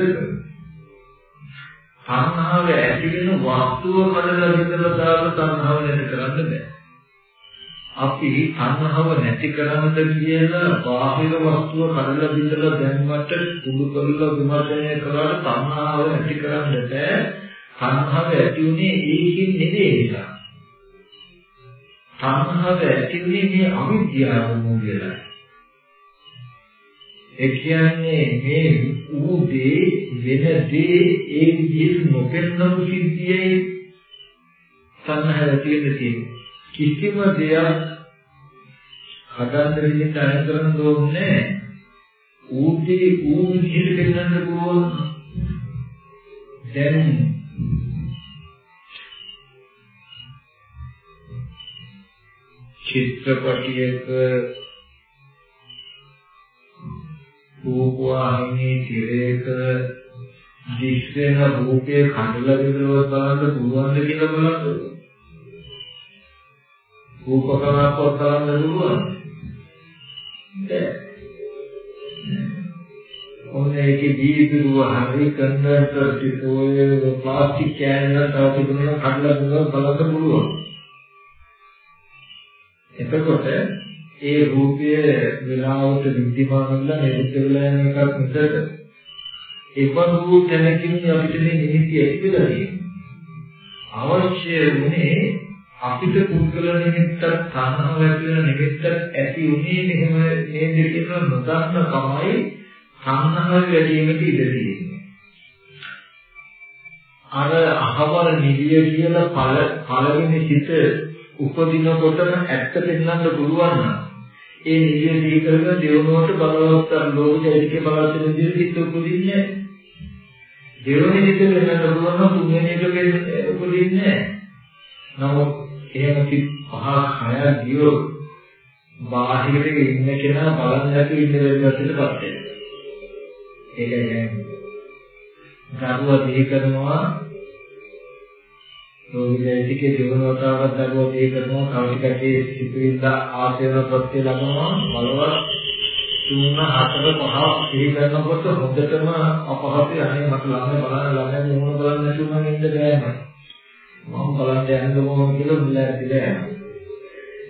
Speaker 1: තණ්හාව ඇති වෙන වස්තුව කඩලා විතර දාලා තණ්හාව නැති කරන්න බෑ. අපි තණ්හාව නැති කරන්නද කියලා බාහිර වස්තුව කඩලා විතර දැම්මට කුඩු කරලා විමර්ශනය කරලා තණ්හාව නැති කරන්න බෑ. තණ්හාව ඇති උනේ ඒකින් නෙවෙයි. සංහාව ඇතිවෙන්නේ මේ අවිද්‍යාව මූලයයි. ඒ කියන්නේ මේ ඌදී වෙනදී ඒ විදිහට නොපෙන්නපු සිද්ධියයි සංහාව ඇතිවෙන්නේ කිසිම දෙයක් හදන්න විදිහට අය කරන්න ඕනේ ඌදී ඌ විදිහට පෙන්වන්න පුළුවන්. දැන් චිත්‍රපටියක රූපවාහිනී තිරයක දිස්වෙන රූපයේ කඩලා බෙදලා බලන්න පුළුවන්ද කියලා බලන්න. රූපකලාප බලන්න පුළුවන්. ඔන්නේ ඒකේ දීපිරුව හරි කන්වර්ටර් ටික ඔය ප්ලාස්ටික් කෑල්ල තව තිබුණා කඩලා බෙදලා බලන්න පුළුවන්. එතකොට ඒ රූපය වෙලාවට විද්‍යමාන වෙලා නිරුද්ධ වෙලා යන එකක් මිසක එවන්හු තැනකින් අපිට මේ නිමිති ඇති වෙලා තියෙනවා. අවශ්‍ය වුණේ අපිට පුද්ගල නිමිත්තක් තණ්හාව ඇති වෙන නිමිත්තක් ඇති උනේ මෙහෙම මේ දෙකේම නොදන්න කමයි තණ්හාව වැඩි වීමට ඉඩ තියෙන්නේ. අර අහවල නිවිය කියලා පළ පළවෙනි සිත උපදිනකොටම ඇත්ත පෙන්වන්න පුළුවන් නම් ඒ නිවිය දී කරගෙන දෙවනුවට බලවත්තර ලෝකයේ බලවත් විදිහට හිත උපදින්නේ දෙවනි හිත වෙනන්න පුළුවන් නම් තුන්වෙනි එක උපදින්නේ නමුත් එහෙම කිත් පහ හය ගියෝ බාහිරේ ඉන්න කෙනා බලන්න නැතුව ඉන්න වෙලාවටපත් වෙනවා ඒකයි කියන්නේ. ගරුව දී කරනවා රෝගීලයිතිකේ දෙවන වතාවක් දරුවා මේ කරනවා කවටිකටේ සිතුවිල්ල ආශේව ප්‍රත්‍ය ලබනවා බලවත් තුන හතර පහ සිහි කරනකොට හොඳටම අපහසුයි. අනේ මට ළඟ බලන්න ළඟ මොන බලන්න නැතුව මම ඉන්න බෑම මම බලන්න යන්න ඕන කියලා මුලා ඇතිලා යනවා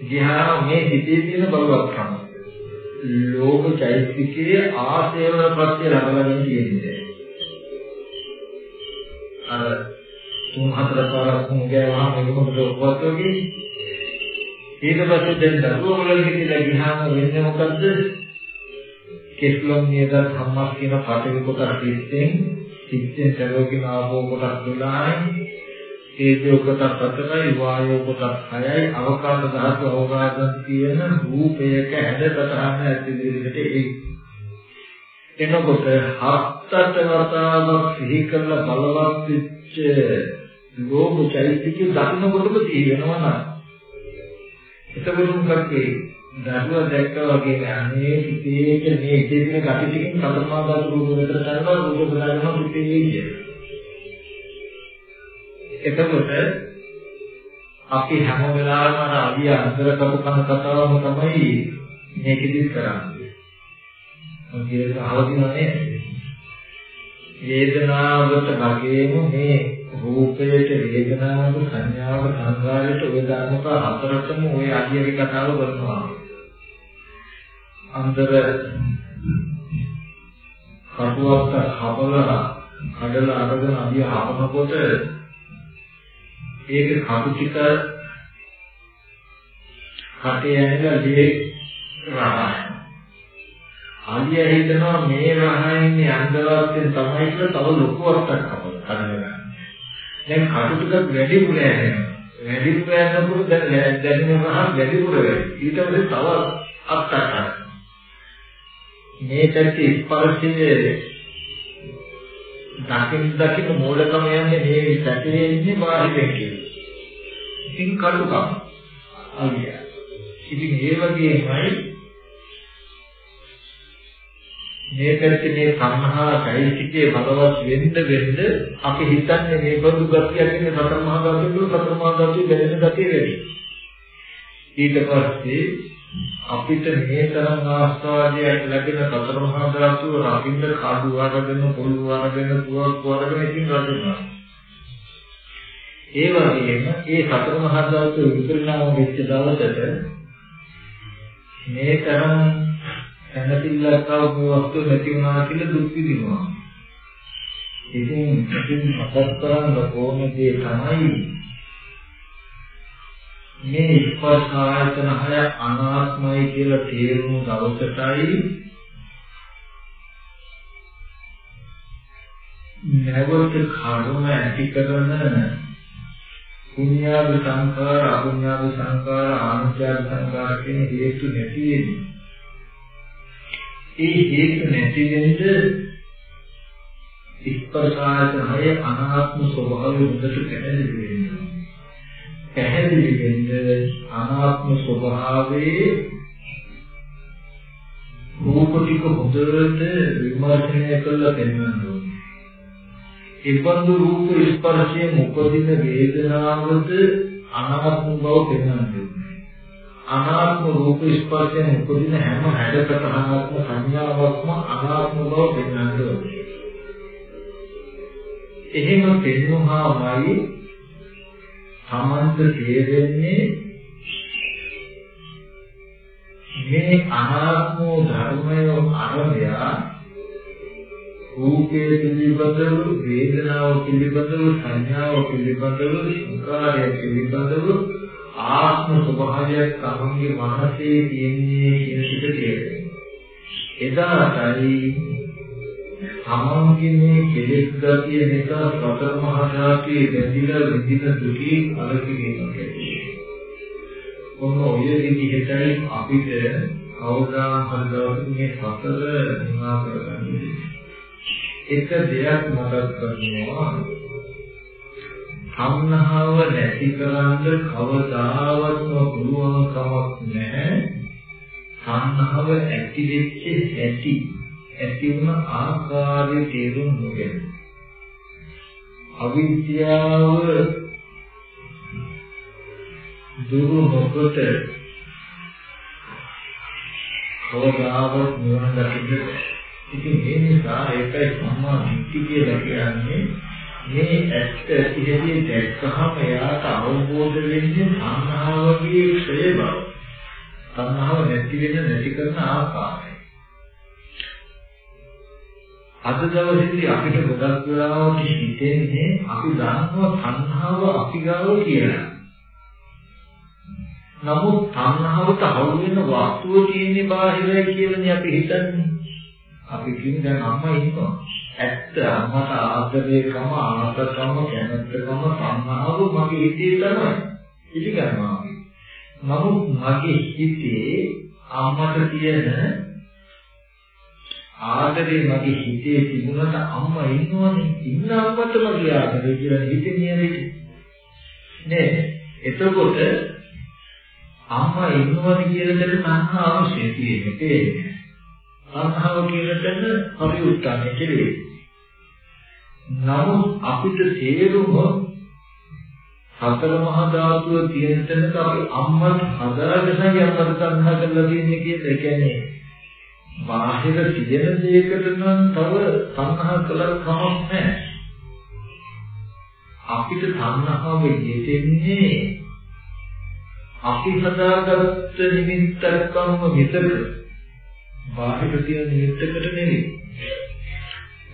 Speaker 1: ගියා මේ හිතේ තියෙන බලවත්කම ලෝක චෛත්‍යකයේ ආශේව ප්‍රත්‍ය ලබනවා කියන්නේ අර තුන් හතර පාරක් මුගෑවහම මේක මොකද ඔපවත් වගේ. ඊට පස්සේ දැන් දරුවෝ වල හිතලා ගියාම වෙන්නේ මොකද්ද? කෙස්ලොම් නියද සම්මස් කියන පාඨක කොටස් පිටින් සිත්තෙන් සරෝගින ආපෝ කොටස් 12යි තේජෝ කොටස් 4යි වායෝ කොටස් 6යි අවකාශ ධාතු අවකාශන් තියෙන රූපයක හැඩ සටහන ඇති විදිහට ඒ එනකොට හත්තට වතාවක් සිහි කරලා බලවත් වෙච්ච ලෝභ චෛත්‍යකේ දකින්නකොටම තියෙනවා නේද? එතකොටම කට්ටේ දරුවා දැක්කා වගේ අනේ පිටේට මේ ඉතින් ගති ටිකෙන් සතරමාදාස රූප වෙතට කරනවා රූප ගන්නවා පිටේ කියන. එතකොට අපි හැම වෙලාවෙම අර අවිය අන්තර කපු කන කතාවම තමයි මේකෙදි කරන්නේ. මම කියන අහලා තියෙනවනේ. වේදනාවට වගේම මේ රූපයට වේදනාවට සංඥාවට සංකාරයට ඔය ධර්මතා හතරටම ඔය අධ්‍යයන කතාව කරනවා. අන්තර කටුවක් හබලා කඩලා අරගෙන අදිය හපනකොට ඒක කටු ටික කටේ ඇනලා දිවේ රහයි. අලිය හිතනවා මේ රහයින්නේ අන්දවත්ෙන් තමයි කියලා තව ලොකු වත්තක් කපලා කඩලා. දැන් කටු ටික වැඩිපුර ඇහෙනවා. වැඩිපුර ඇහෙනකොට දැන් දැනෙන රහ වැඩිපුර වෙයි. ඊට පස්සේ තව අත්තක් මේ පැත්තේ ස්පර්ශයේ දකින් දකින් මූලකම යන්නේ මේ සැපේ ඉන්නේ බාහිරෙන් කියලා. ඉතින් කඩුකම්. අවිය. ඉතින් ඒ වගේමයි මේ පැත්තේ මේ සංහා চৈতසිකයේ බලවත් වෙන්න වෙන්න අපි හිතන්නේ මේ බඳු ගතියක් ඉන්නේ සතර මහා ධාතුවේ සතර මහා ධාතුවේ දැනෙන ගතිය වැඩි. ඊට පස්සේ අපිට මේ තරම් ආස්වාදයක් ලැබෙන සතර මහා ධාතුව රකින්න කඩු වරගෙන පොළු වරගෙන පුවක් වරගෙන ඉතින් රකින්නවා. ඒ වගේම ඒ සතර මහා ධාතුව විපරිණාම වෙච්ච දවසට මේ තරම් දැනතිල්ලක් ආව මේ වස්තු නැති වුණා කියලා දුක් විඳිනවා. ඉතින් ඉතින් මතක් කරන්න ඕනේ දේ තමයි මේ ස්පර්ශ ආයතන හය අනාත්මයි කියලා තේරුණු දවසටයි නැවත කර්ම ඇති කරන පුඤ්ඤාභ සංකාර අභුඤ්ඤාභ සංකාර ආනුත්‍යාභ සංකාර කියන හේතු නැති වෙන්නේ. ඒ හේතු නැති වෙන්න ස්පර්ශ ආයතන හය අනාත්ම ස්වභාවය උදට පැහැදිලි වෙනවා. පැහැදිලි වෙන්න අනාත්ම ස්වභාවයේ රූප ටික හොඳට විමර්ශනය කරලා පෙන්වන්න ඕනේ. ඒබඳු රූප ස්පර්ශයේ මුපදින වේදනාවද අනාත්ම බව පෙන්වන්න ඕනේ. අනාත්ම රූප ස්පර්ශයෙන් උපදින හැම හැඩකටහනක්ම සංඥාවක්ම අනාත්ම බව පෙන්වන්න ඕනේ. එහෙම පෙන්වුවාමයි තමන්ට තේරෙන්නේ මේ අනාත්ම ධර්මය අරබය රූපයේ පිළිබඳව වේදනාව පිළිබඳව සංඥාව පිළිබඳව සංකාරය පිළිබඳව ආත්ම ස්වභාවයක් තමන්ගේ මනසේ තියෙන්නේ කියන එක තේරෙනවා එදාටයි තමන්ගේ මේ කෙලෙස් ගතිය නිසා සතර මහා ධාතුවේ බැඳිලා විඳින දුකේ අලකිරීමක් ඇති ඔන්න ඔය විදිහටයි අපිට කවදා හරි දවසක මේ සතර නිවා කරගන්න. එක දෙයක් මතක් කරනවා. සම්නහව නැති කරන්න කවදාවත්ම පුළුවන් කමක් නැහැ. සම්නහව ඇති වෙච්ච ඇති ඇති වුණ ආකාරය තේරුම් නොගෙන අවිද්‍යාව දුරු නොකොට කවදාවත් නිවන දකින්න ඉතින් ඒ නිසා ඒකයි සම්මා දිට්ඨිය කියලා කියන්නේ මේ ඇත්ත ඉහෙදී දැක්කහම එයාට අවබෝධ වෙන්නේ සංහාවගේ ක්ෂය බව. සංහාව නැති වෙන නැති කරන ආකාරය. අද දවසේදී අපිට ගොඩක් වෙලාවට හිතෙන්නේ අපි දන්නවා තණ්හාව අපි ගාව කියලා. නමුත් තණ්හාවට අවු වෙන වස්තුව තියෙන්නේ බාහිරයි කියලානේ අපි හිතන්නේ. අපි කියන්නේ දැන් අම්මා ඉන්නවා. ඇත්ත අම්මට ආදරේකම ආසකම කැමැත්තකම තණ්හාව මගේ හිතේ තමයි. පිළිගන්නවා. නමුත් මගේ හිතේ අම්මට තියෙන ආදරේ මගේ හිතේ තිබුණාට අම්මා ඉන්නවනේ. ඉන්න අම්මට මගේ ආදරේ කියලා හිතේ නේද නේද එතකොට අම්මා ඉන්නවද කියලා දෙන්න තණ්හා අවශ්‍යයි. තියෙන්නේ තණ්හාව කියලා දෙන්න හරි උත්තරය කෙරේ. නමුත් අපිට තේරුම සතර මහා ධාතුව තියෙන තැනක අපි අම්මත් හදාගෙනයි අපට තණ්හා කරලා තියෙන්නේ කියන ඒ කියන්නේ බාහිර තියෙන දෙයකට නම් තව තණ්හා කළා කමක් නැහැ. අපිට තණ්හාව යෙදෙන්නේ අපි හදාගත්ත නිමිත්තක්ම විතර බාහිර තියෙන නිමිත්තකට නෙවෙයි.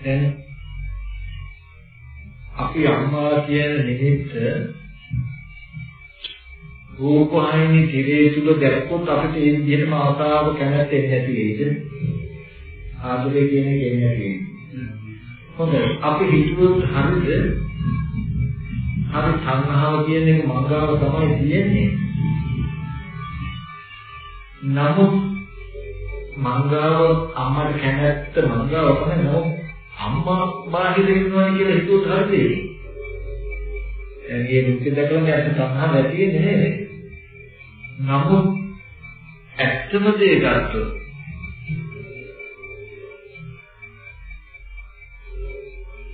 Speaker 1: දැන් අපි අම්මා කියන නිමිත්ත රූපහායිනී තිරේ තුල දැක්කොත් අපිට ඒ විදිහටම ආසාව කැමැත්ත එන්නේ නැති වෙයිද? ආදරේ කියන එක එන්නේ නැති වෙයි. හොඳයි. අපි හිතුවොත් හරිද? හරි සංහාව කියන එක මංගාව තමයි තියෙන්නේ. නමුත් මංගාව අම්මට කැමැත්ත මංගාව තමයි නෝ අම්මා බාහිර ඉන්නවා කියලා හිතුවොත් හරිද? ඒ දුක දැකලා මේ අත සංහාව ඇති වෙන්නේ නේද? නමුත් ඇත්තම දේ ගත්තොත්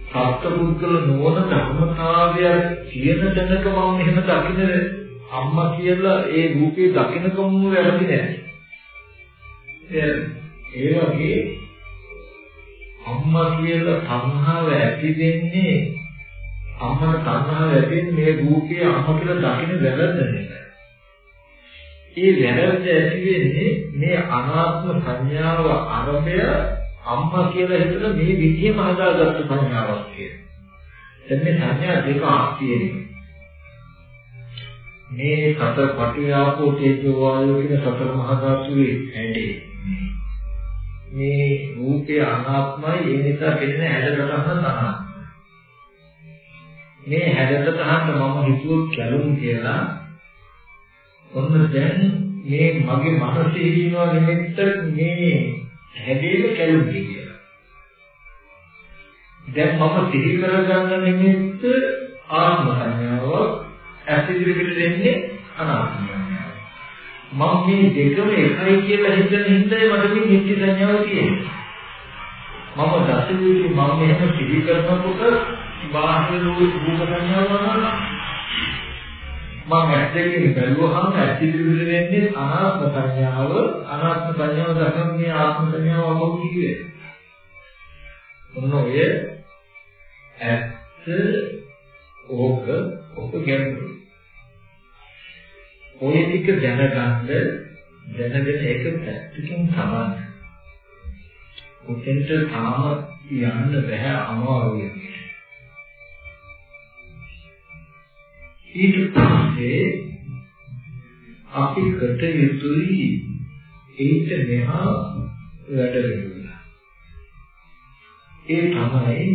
Speaker 1: සත්පුද්ගල නොවන ධර්මතාවයක් කියන දැනක මම එහෙම දකින්න අම්මා කියලා ඒ රූපේ දකින්නකම වැරදි නෑ. ඒ වගේ අම්මා කියලා සංහාව ඇති වෙන්නේ අම්මට සංහාව ඇතිවෙන්නේ මේ රූපේ අම්මා කියලා දකින්න වැරද්ද නේද? ඒ වැරද්ද ඇති වෙන්නේ මේ අනාත්ම සංඥාව අරබය අම්මා කියලා හිතන මේ විදිහම හදාගත්ත සංඥාවක් කියලා. දැන් මේ සංඥා දෙකක් තියෙනවා. මේ සතර පටිආපෝ තේජෝ වායෝ කියන සතර මහා ධාතුවේ හැඩේ. මේ රූපේ අනාත්මයි ඒ නිසා පෙනෙන හැඩසටහන තමයි. මේ හැඩසටහනට මම හිතුවොත් කැලුම් කියලා ඔන්න දැන් මේ මගේ මනසේ ඉන්නවා නිමිත්ත මේ හැදේම කැලුම්කේ කියලා. දැන් මම සිහි කරගන්න නිමිත්ත ආත්ම සංඥාව ඇසිදිරි පිට දෙන්නේ අනාත්ම සංඥාව. මම මේ දෙකම එකයි කියලා හිතන හින්දායි මට මේ නිත්‍ය සංඥාව තියෙන්නේ. මම දසවිලි මම එහෙම සිහි කරනකොට බාහිර රූප සංඥාව නෑ මම ඇත්තකින් බැලුවහම ඇතිවිද වෙන්නේ අනාත්ම සංඥාව අනාත්ම සංඥාව දකින මේ ආත්ම සංඥාව අපෝ කිව්වේ. ඔන්න ඔය ඇත්ත ඕක ඕක ගැඹුරු. ඔය ටික දැනගන්න දැනගෙන ඒක පැත්තකින් තමයි. උතෙන්ට තාම යන්න බෑ අමාරුයි. ඊට පස්සේ අපි කට යුතුයි ඒට මෙහා වැඩ වෙනවා. ඒ තමයි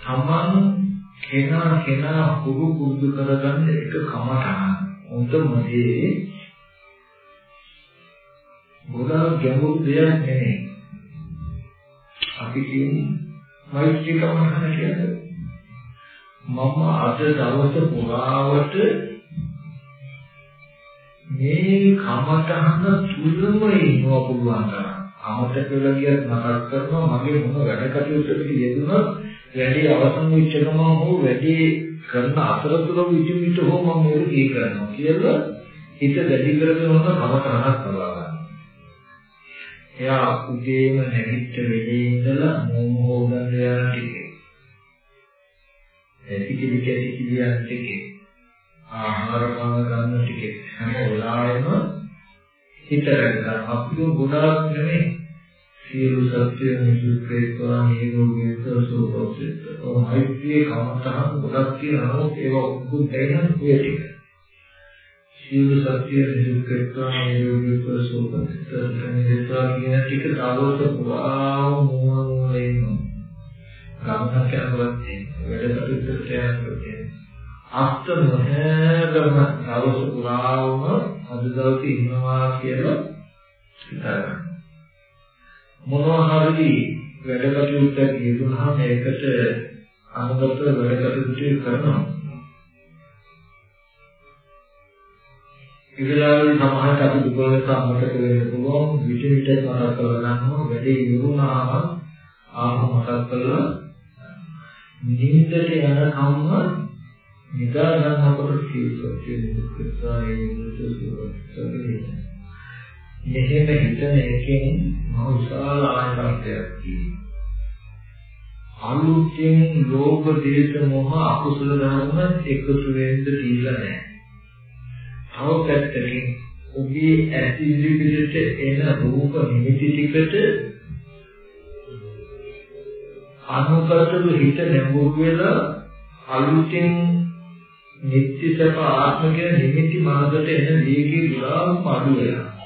Speaker 1: තමන් කෙනා කෙනා කුරු කුරුදු කරගන්න එක කමටහන්. උන්ටම මේ ගොඩාක් ගැඹුරු දෙයක් නෙමෙයි. අපි කියන්නේ මෛත්‍රී කමටහන කියන්නේ මම අද දවස පුරාවට මේ කමතහන තුලම ඉන්න පුළුවන් තරම් අමතක වෙලා ගියත් මතක් කරනවා මගේ මොන වැඩ කටයුත්තකට යෙදුණත් වැඩි අවසන් වෙච්ච ගමන් හෝ වැඩි කරන අතරතුර විචු විචු හෝ මම මේක දී කරනවා කියලා හිත දැඩි කරගෙන යන කමතහනක් කරලා ගන්න. එයා උදේම නැගිට වෙලේ ඉඳලා මොම හොදන්න යන ටික. පිටිලි කැටි කිලියන් ටිකේ. ආහාර පාන ගන්න ටිකේ. හැම වෙලාවෙම හිතරගෙන අපිට ගොඩාක් නෙමෙයි සියලු සත්‍ය නිසුප්‍රේතවා නිරෝගීත සෝපසිත ඔහයිත්‍ය කමතහන් ගොඩක් තියෙනවා. ඒවා උකුත් දෙයන් ඔය ටික සියලු සත්‍ය නිසුප්‍රේතවා නිරෝගීත සෝපසිත කනිදතා කියන ටික තාලෝක පුරාම මොන මොන ගමනක් යනකොට වැඩ කටයුතු කරනකොට අස්ත මොහේදම දවස පුරාම අද දවසේ ඉන්නවා කියලා හිතන්න. මොනවා හරි වැඩ කටයුත්තක් යෙදුනහම ඒකට අනුගත වැඩ කටයුතු කරනවා. ඉවිලාවේදී සමහරට අපි දුබලක අමතක වෙන්න පුළුවන් විට විට මතක් කරගන්නවා වැඩේ ඉවරුනාම ආපහු මතක් කරලා නිින්දට යනකම්ම නිදා ගන්නකොට කීපයක් වෙනවා මෙහෙම හිතන එකෙන් මහ විශාල ආයතනයක් තියෙනවා අලුතෙන් ලෝභ දේශ මොහ අකුසල ධර්ම එකතු වෙන්න දීලා නැහැ තව පැත්තකින් ඔබේ ඇස් ඉදිරියට එන රූප නිමිති ටිකට අනුකරතව හිත නැඹුරු වෙලා අලුතෙන් නිත්‍ය සප ආත්ම කියන නිමිති මාර්ගයට එන දීගේ ගුණාම් අඩු වෙලා.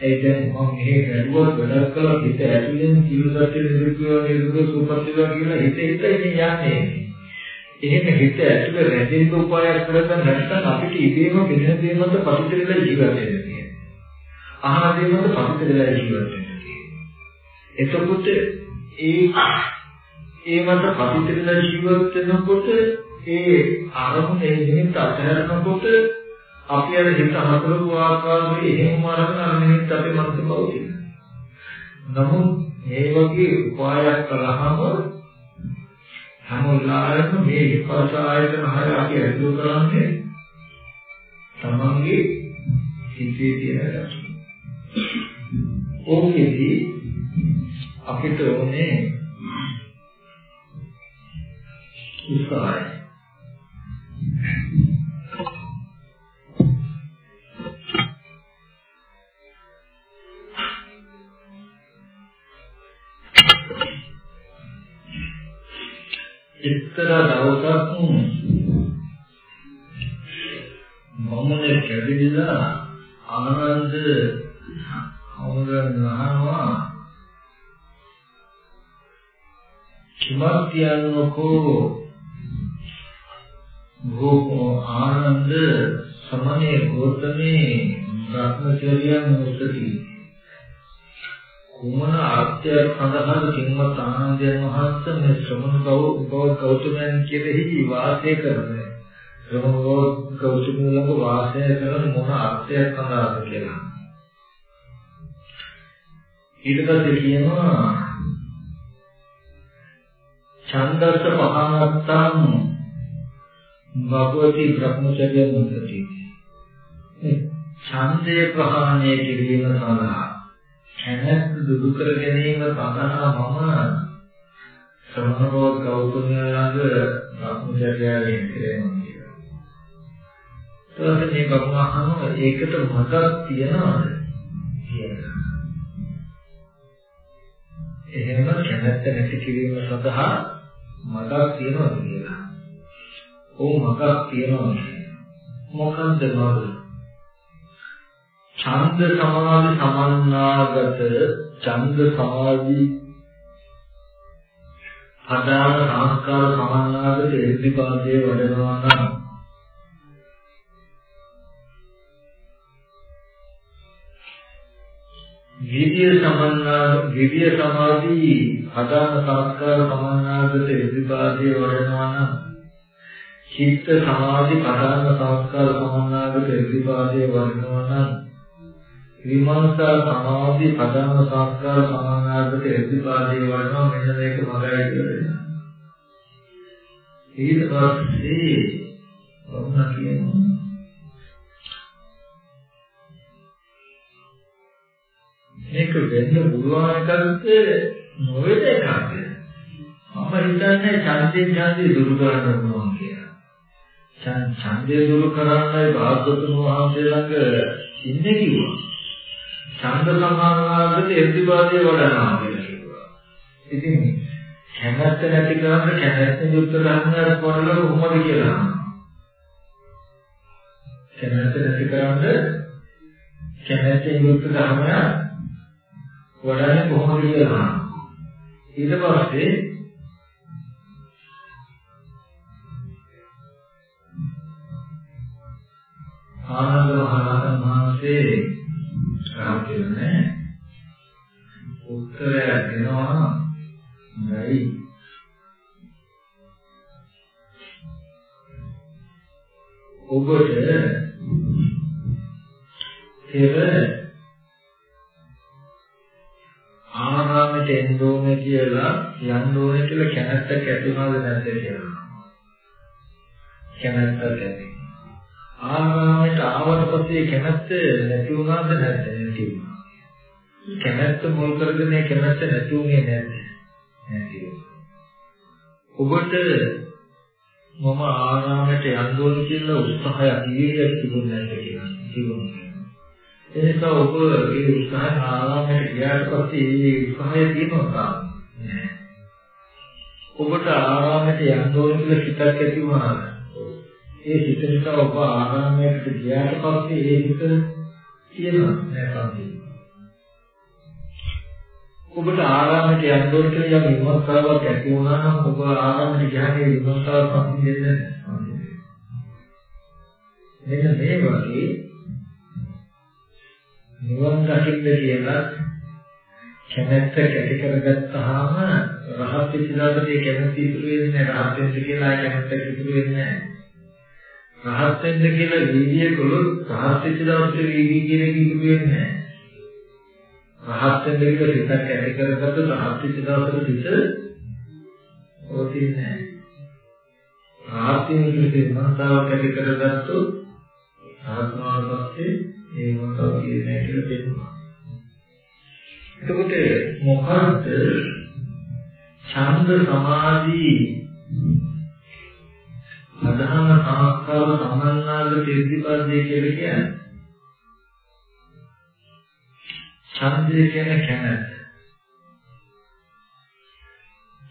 Speaker 1: ඒ දැන් මම මෙහෙ වැඩුවොත් වැඩක් කළා හිත ඇතුලෙන් ජීවිතය නිරුක්තිය නිරුක්තිය සුපත්තිවා කියලා හිත හිත යන්නේ. එහෙම හිත ඇතුලේ රැඳෙන්න උපායක් කරගන්න නැත්නම් අපිට ඉබේම වෙන දේ මත පරිතරලා ජීවත් වෙන්න තියෙනවා. අහන දේ මත පරිතරලා ජීවත් වෙන්න තියෙනවා. එතකොට ඒ ඒ මත පරිතරලා ජීවත් වෙනකොට ඒ අරමුණ ඒ නිමිත්ත අතහැරනකොට අපි අර හිත හතරපු ආකාරයේ එහෙම අරගෙන අර නිමිත්ත අපේ මනසේ පවතින. නමුත් මේ වගේ උපායක් කළාම හැම වෙලාවෙම මේ ස්පර්ශ ආයතන හය අපි ඇතුළු කරන්නේ තමන්ගේ හිතේ තියෙන රස. ඕකෙදි අපිට ඕනේ උත්සාහය. එක්තරා දවසක් මමනේ කැවිලා ආනන්ද අවුරුද්ද අහනවා කිමක් කියන්නකෝ? භූකෝ ආනන්ද සමනේ ගෝතමේ රත්නචර්යයන් උසති කුමන අර්ථයක් සඳහාද කින්වත් ආනන්දයන් වහන්සේ මේ ශ්‍රමණ ගෞ ගෞතමයන් කෙරෙහි වාසය කරන්නේ? ශ්‍රමණ ගෞතමයන් ළඟ වාසය කරන මොන අර්ථයක් සඳහාද කියලා? ඊට පස්සේ කියනවා ඡන්දස්ස පහනත්තං භගවති බ්‍රහ්මචර්ය මුද්දති. ඡන්දේ ප්‍රහාණය කිරීම සඳහා කැමැත්ත දුරු කර ගැනීම සඳහා මම සමනෝත් ගෞතමය ළඟ බ්‍රහ්මචර්යයෙන් කෙරෙනවා කියලා. ඊට මේ බබුහම ඒකට මතක් තියනවාද කියලා. එහෙම කැමැත්ත නැති කිරීම සඳහා මතක් තියනවාද කියලා. ඕ මතක් තියනවා මොකන්ද මම ඡන්ද සමාධි සමන්නාගත ඡන්ද සමාධි අදාන සංස්කාර සමන්නාගත එද්දිපාදයේ වඩනවා නම් විද්‍ය සමන්නාග විද්‍ය සමාධි අදාන සංස්කාර සමන්නාගත එද්දිපාදයේ වඩනවා නම් චිත්ත සමාධි ප්‍රධාන සංස්කාර සමන්නාගත එද්දිපාදයේ වඩනවා නම් විමර්ශා සමාධි ප්‍රධාන සංස්කාර සමානාගත එදිපාදේ වඩනවා මෙන්න මේක මගයි කියලා. ඊට පස්සේ වුණා කියනවා මේක වෙන්න පුළුවන් එකක්ද නොවේද එකක්ද මම හිතන්නේ ඡන්දේ ඡන්දේ දුරු කරන්න පුළුවන් කියලා. ඡන්දේ දුරු කරන්නයි භාගතුන් වහන්සේ ළඟ ඉන්නේ කිව්වා. ඡන්ද සමානාගත එර්තිවාදයේ වඩනවා කියලා කිව්වා. ඉතින් කැමැත්ත නැති කරන්න කැමැත්ත යුක්ත ධර්මයක් වඩලා කොහොමද කියලා. කැමැත්ත නැති කරන්න කැමැත්ත යුක්ත ධර්මයක් වඩන්නේ කොහොමද කියලා. ඊට පස්සේ ආනන්ද මහරහතන් වහන්සේ ශ්‍රාවකයෝ නෑ. උත්තරයක් දෙනවා හරි ඔබට පෙර ආනාමයට එන්න ඕනේ කියලා යන්න ඕනේ කියලා කැමැත්තක් ඇති වුණාද නැද්ද කියලා. කැමැත්තක් ඇති. ආරාමයට ආවට පස්සේ කැමැත්ත නැති වුණාද නැද්ද නැති වුණා. කැමැත්ත මුල් කරගෙන කැමැත්ත නැති වුණේ නැද්ද නැති වුණා. ඔබට මම ආරාමයට යන්න ඕනේ කියලා උත්සාහය අධිවේගයක් තිබුණේ නැද්ද කියලා තිබුණා. එනිසා ඔබ ඒ උත්සාහය ආරාමයට ගියාට පස්සේ ඒ උත්සාහය තියෙනවා නෑ. ඔබට ආරාමයට යන්න ඕනේ කියලා සිතක් ඇති වුණාද? ඒ සිත නිසා ඔබ ආරාමයකට ගියාට පස්සේ ඒ සිත තියෙනවා නෑ සම්පූර්ණ. ඔබට ආරාමයට යන්න ඕනේ කියලා යම් විමර්ශාවක් ඇති වුණා නම් ඔබ ආරාමයට ගියානේ විමර්ශාව සම්පූර්ණ දෙන්නේ නැහැ. මෙන්න මේ වගේ නිවන් දකින්න කියලා කැමැත්ත කැටි කරගත්තාම රහත් විචාරකට ඒ කැමැත්ත ඉතුරු වෙන්නේ නැහැ. රහත් වෙන්න කියලා කැමැත්ත ඉතුරු වෙන්නේ නැහැ. රහත් වෙන්න කියලා වීර්යය කළොත් රහත් විචාරකට වීර්යය කියන එක ඉතුරු වෙන්නේ නැහැ. රහත් වෙන්න කියලා සිතක් ඇති කරගත්තොත් රහත් විචාරකට සිත ඕතින්නේ නැහැ. රහත් වෙන්න කියලා මනසාවක් ඇති කරගත්තොත් ආත්මාව පස්සේ ඒ මොකක්ද කියන්නේ කියලා තේරුණා. එතකොට මොකද්ද ඡන්ද සමාධි අදහන ආකාර සමන්නාග තෙද්දිපද්දේ කියලා කියන්නේ. ඡන්දය කියන්නේ කැමැත්ත.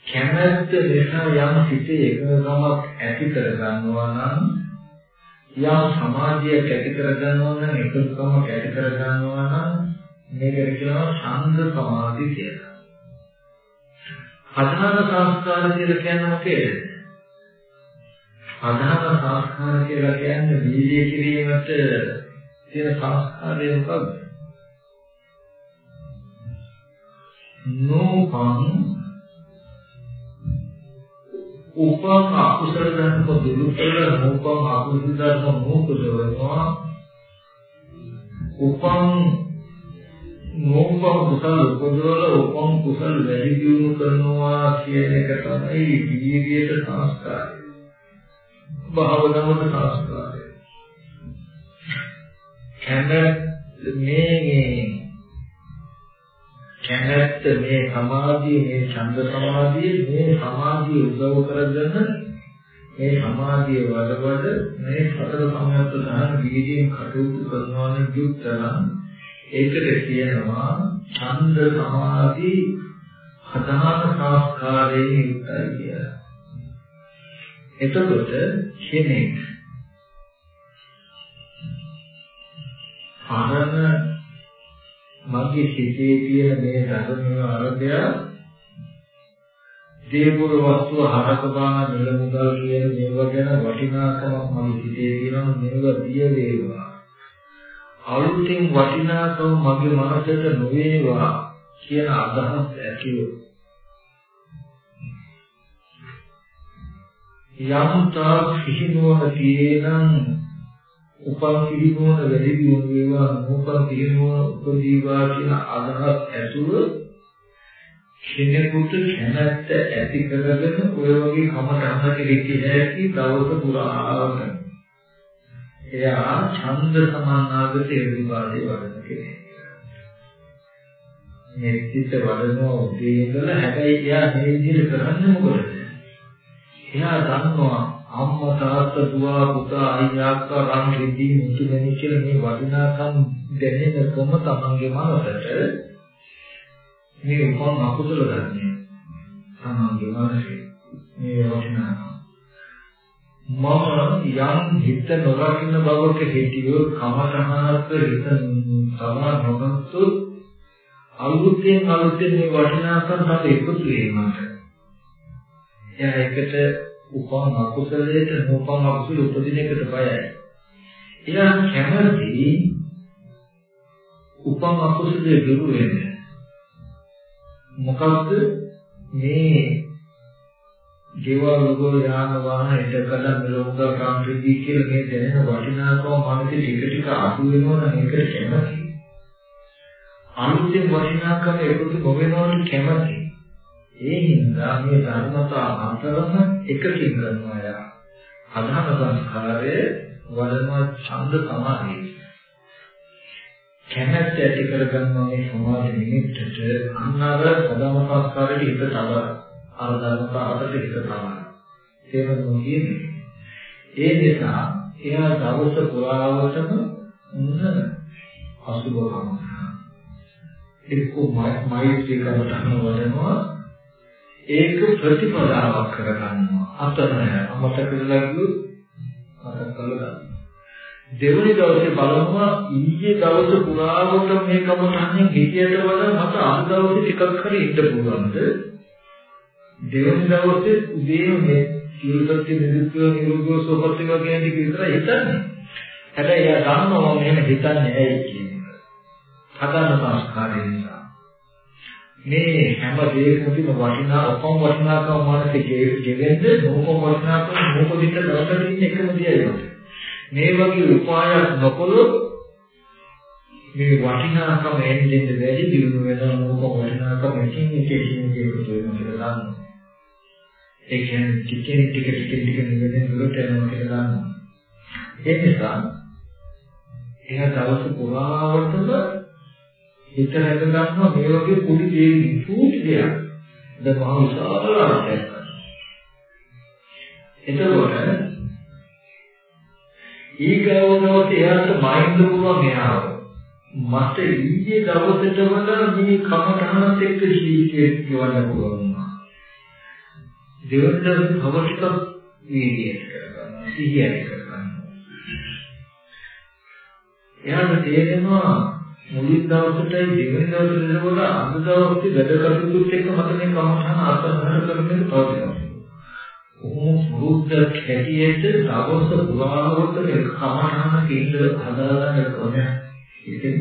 Speaker 1: කැමැත්ත නිසා යම් සිටේ එකඟකමක් ඇති කර ගන්නවා නම් යම් සමාධියක් ඇති කර ගන්නවා නම් එකකමක් ඇති කර ගන්නවා නම් මේකට කියනවා ඡන්ද සමාධි කියලා. අධාන සංස්කාර කියලා කියන්නේ මොකේද? අධාන සංස්කාර කියලා කියන්නේ බීජය කිරීමට තියෙන සංස්කාරය මොකක්ද? නෝපං උපං අකුසල ධර්ම දුරු කළ නූපං අකුසල ධර්ම නූපදවනවා උපං නූපං කුසල උපදවල උපං කුසල වැඩි දියුණු කරනවා කියන එක තමයි වීර්යයට සංස්කාරය භාවනාවට සංස්කාරය කැමැත් මේ කැමැත්ත මේ සමාධිය මේ ඡන්ද සමාධිය මේ සමාධිය උදව් කරගෙන මේ සමාධිය වලවල මේ සතර සම්‍යක්ත ධර්ම විදිහින් කටයුතු කරනවා නම් යුක්තනම් ඒකට කියනවා ඡන්ද සමාධි හදාන සංස්කාරයෙන් යුක්තයි කියලා. එතකොට කෙනෙක් ආනන මගේ සිතේ තියෙන මේ ධර්මය අරබය දේවුර වස්තුව හරක බාන නිල මුදල් කියන මේවා ගැන වටිනාකමක් මගේ සිතේ තියෙනවා මේවා දිය වේවා. අලුතින් වටිනාකම මගේ මනසට නොවේවා කියන අදහස් ඇතිව යම් තාක් සිහිනුවන තියෙනම් උපන් පිළිමෝන වැඩි දියුණු වේවා නූපන් පිළිමෝන උපදීවා කියන අදහස් ඇතුව කෙනෙකුට කැමැත්ත ඇති කරගෙන ඔය වගේ කමටහනක ඉති හැකි දවස පුරාම එයා ඡන්ද සමානාගත ඉරිවාදේ වඩන කෙනෙක්. මෙත්තිත වඩනවා උදේ ඉඳලා හැබැයි එයා මේ විදිහට කරන්නේ මොකද? එයා දන්නවා අම්මා තාත්තා දුව පුතා අයියා අක්කා රන් රෙදි මුතුමැණි කියලා මේ වටිනාකම් දැනෙනකම තමන්ගේ මනසට මේ උපන් අකුසල ධර්මය තමන්ගේ මනසේ මේ වටිනාකම්. මම යම් හිත නොරකින්න බවක හිටියෝ කමතහනත් හිත තමා නොගත්තු අලුතෙන් අලුතෙන් මේ වටිනාකම් හද එකතු වීමට එයා එකට උපන් අකුසලයට නූපන් අකුසල උපදින එකට බයයි. එයා කැමති උපන් අකුසලයේ දුරු වෙන්න. මොකද්ද මේ දේවල් ලෝක යාන වාහන ඉදකඩ මෙලොංග කාන්ත්‍රී කියලා මේ දැනෙන වටිනාකම මනසේ ටික ටික අඩු වෙනවා නම් ඒකට කැමති. අනුන්ගේ වටිනාකම එකතු නොවෙනවට කැමති. ඒ හින්දා මේ ධර්මතා අතරම එකකින් කරනවා යා. අධහන සංස්කාරයේ වඩන ඡන්ද සමාධිය. කැමැත්ත ඇති කරගන්නවා මේ සමාධි නිමිත්තට අන්නර සදාම සංස්කාරයේ හිත තව අර ධර්මතාවට හිත තමයි. තේරුම් කියන්නේ. ඒ නිසා එයා දවස පුරාවටම උන්න අසුබකම. එක්ක මෛත්‍රී කරන වඩනවා ඒක ප්‍රතිපදාවක් කරගන්නවා. අතරම අමතක කරලා ගියොත් මතක කරලා දෙවනි දවසේ බලනවා ඊයේ දවස පුරාවට මේ කමතන්නේ හිතියට වඩා මට අද දවසේ ටිකක් හරි ඉන්න පුළුවන්ද? දෙවනි දවසේ උදේ මේ කීර්ති නිරුක්ත නිරෝධ සෝපත් වගේ ටික විතර හිතන්නේ. හැබැයි එයා දන්නවා මෙහෙම හිතන්නේ ඇයි කියන එක. හදන්න සංස්කාරය නිසා. මේ හැම දෙයකම තියෙන වටිනා ඔක්කොම වටිනාකම මානසික ගෙවෙන්න මොකම වටිනාකම මොකදිට දවසට ඉන්න එකම දියයි මේ වගේ උපායක් නොකළොත් මේ වටිනාකම එන්නේ වැඩි දියුණු වෙනවා මොකක් වටිනාකම එකින් එක එකින් එක එකතු වෙනවා කියලා දන්නවා. ඒ කියන්නේ ටිකෙන් ටික ටික ටික නිවෙන දුරට යනවා කියලා දන්නවා. ඒ නිසා එයා දවස පුරාවටම හිත රැක ගන්නවා මේ වගේ පොඩි දෙයක් චූටි දෙයක්. ද මහ විශාල අර්ථයක්. එතකොට ඊගවනෝට එයාට මයින්ඩ් පුළුවන් එයාව. මට ඊයේ දවසට වඩා මේ කමඨහනත් එක්ක ජීවිතේ ගෙවන්න පුළුවන් වුණා. දෙවන භවටික වීර්යය කරගන්න, සිහිය කරගන්න. එයාට තේරෙනවා මුලින් දවසටයි දෙවෙනි දවසට වඩා අද දවසේ වැඩ කටයුතුත් එක්ක මට මේ කමඨහන අත්හර කරන්න තවදිනවා. කොහොම පුරුද්දක් හැටියට දවස පුරාවට කමඨාන කේන්දර හදාගන්න ඕනේ. ඉතින්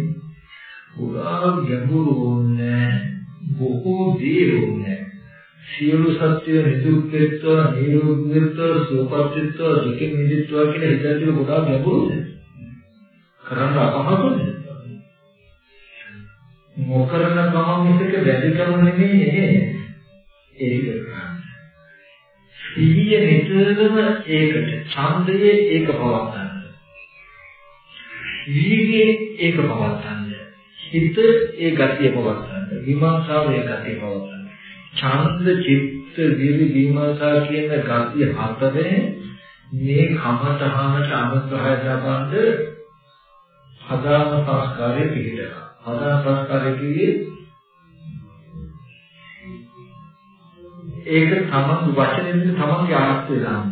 Speaker 1: පුරා ගැඹුරු ඕනේ බොහෝ දේ ඕනේ. සියලු සත්‍ය නිදුක්කත්ව නිරෝධත්ව සෝපත්ත්ව දුකින් නිදිත්ව කියන හිතේ ගොඩාක් ගැඹුරුද? කරන්න අපහසුද? මොකරන ගමන් එක වැඩිකම නෙමෙයි ඒක සිහිය නිතරම ඒකට ඡන්දයේ ඒක පවත්තන්න. වීර්යයේ ඒක පවත්තන්න. හිත ඒ ගතිය පවත්තන්න. විමර්ශාව ඒ ගතිය පවත්තන්න. ඡන්ද චිත්ත විරි විමර්ශා කියන ගතිය හතරේ මේ කමතහනට අනුග්‍රහය ලබන්න හදාන සංස්කාරයේ පිළිදලා. හදාන සංස්කාරයේ කියේ ඒක තමන් වචනෙන් තමන්ගේ ආත්මය දාන්න.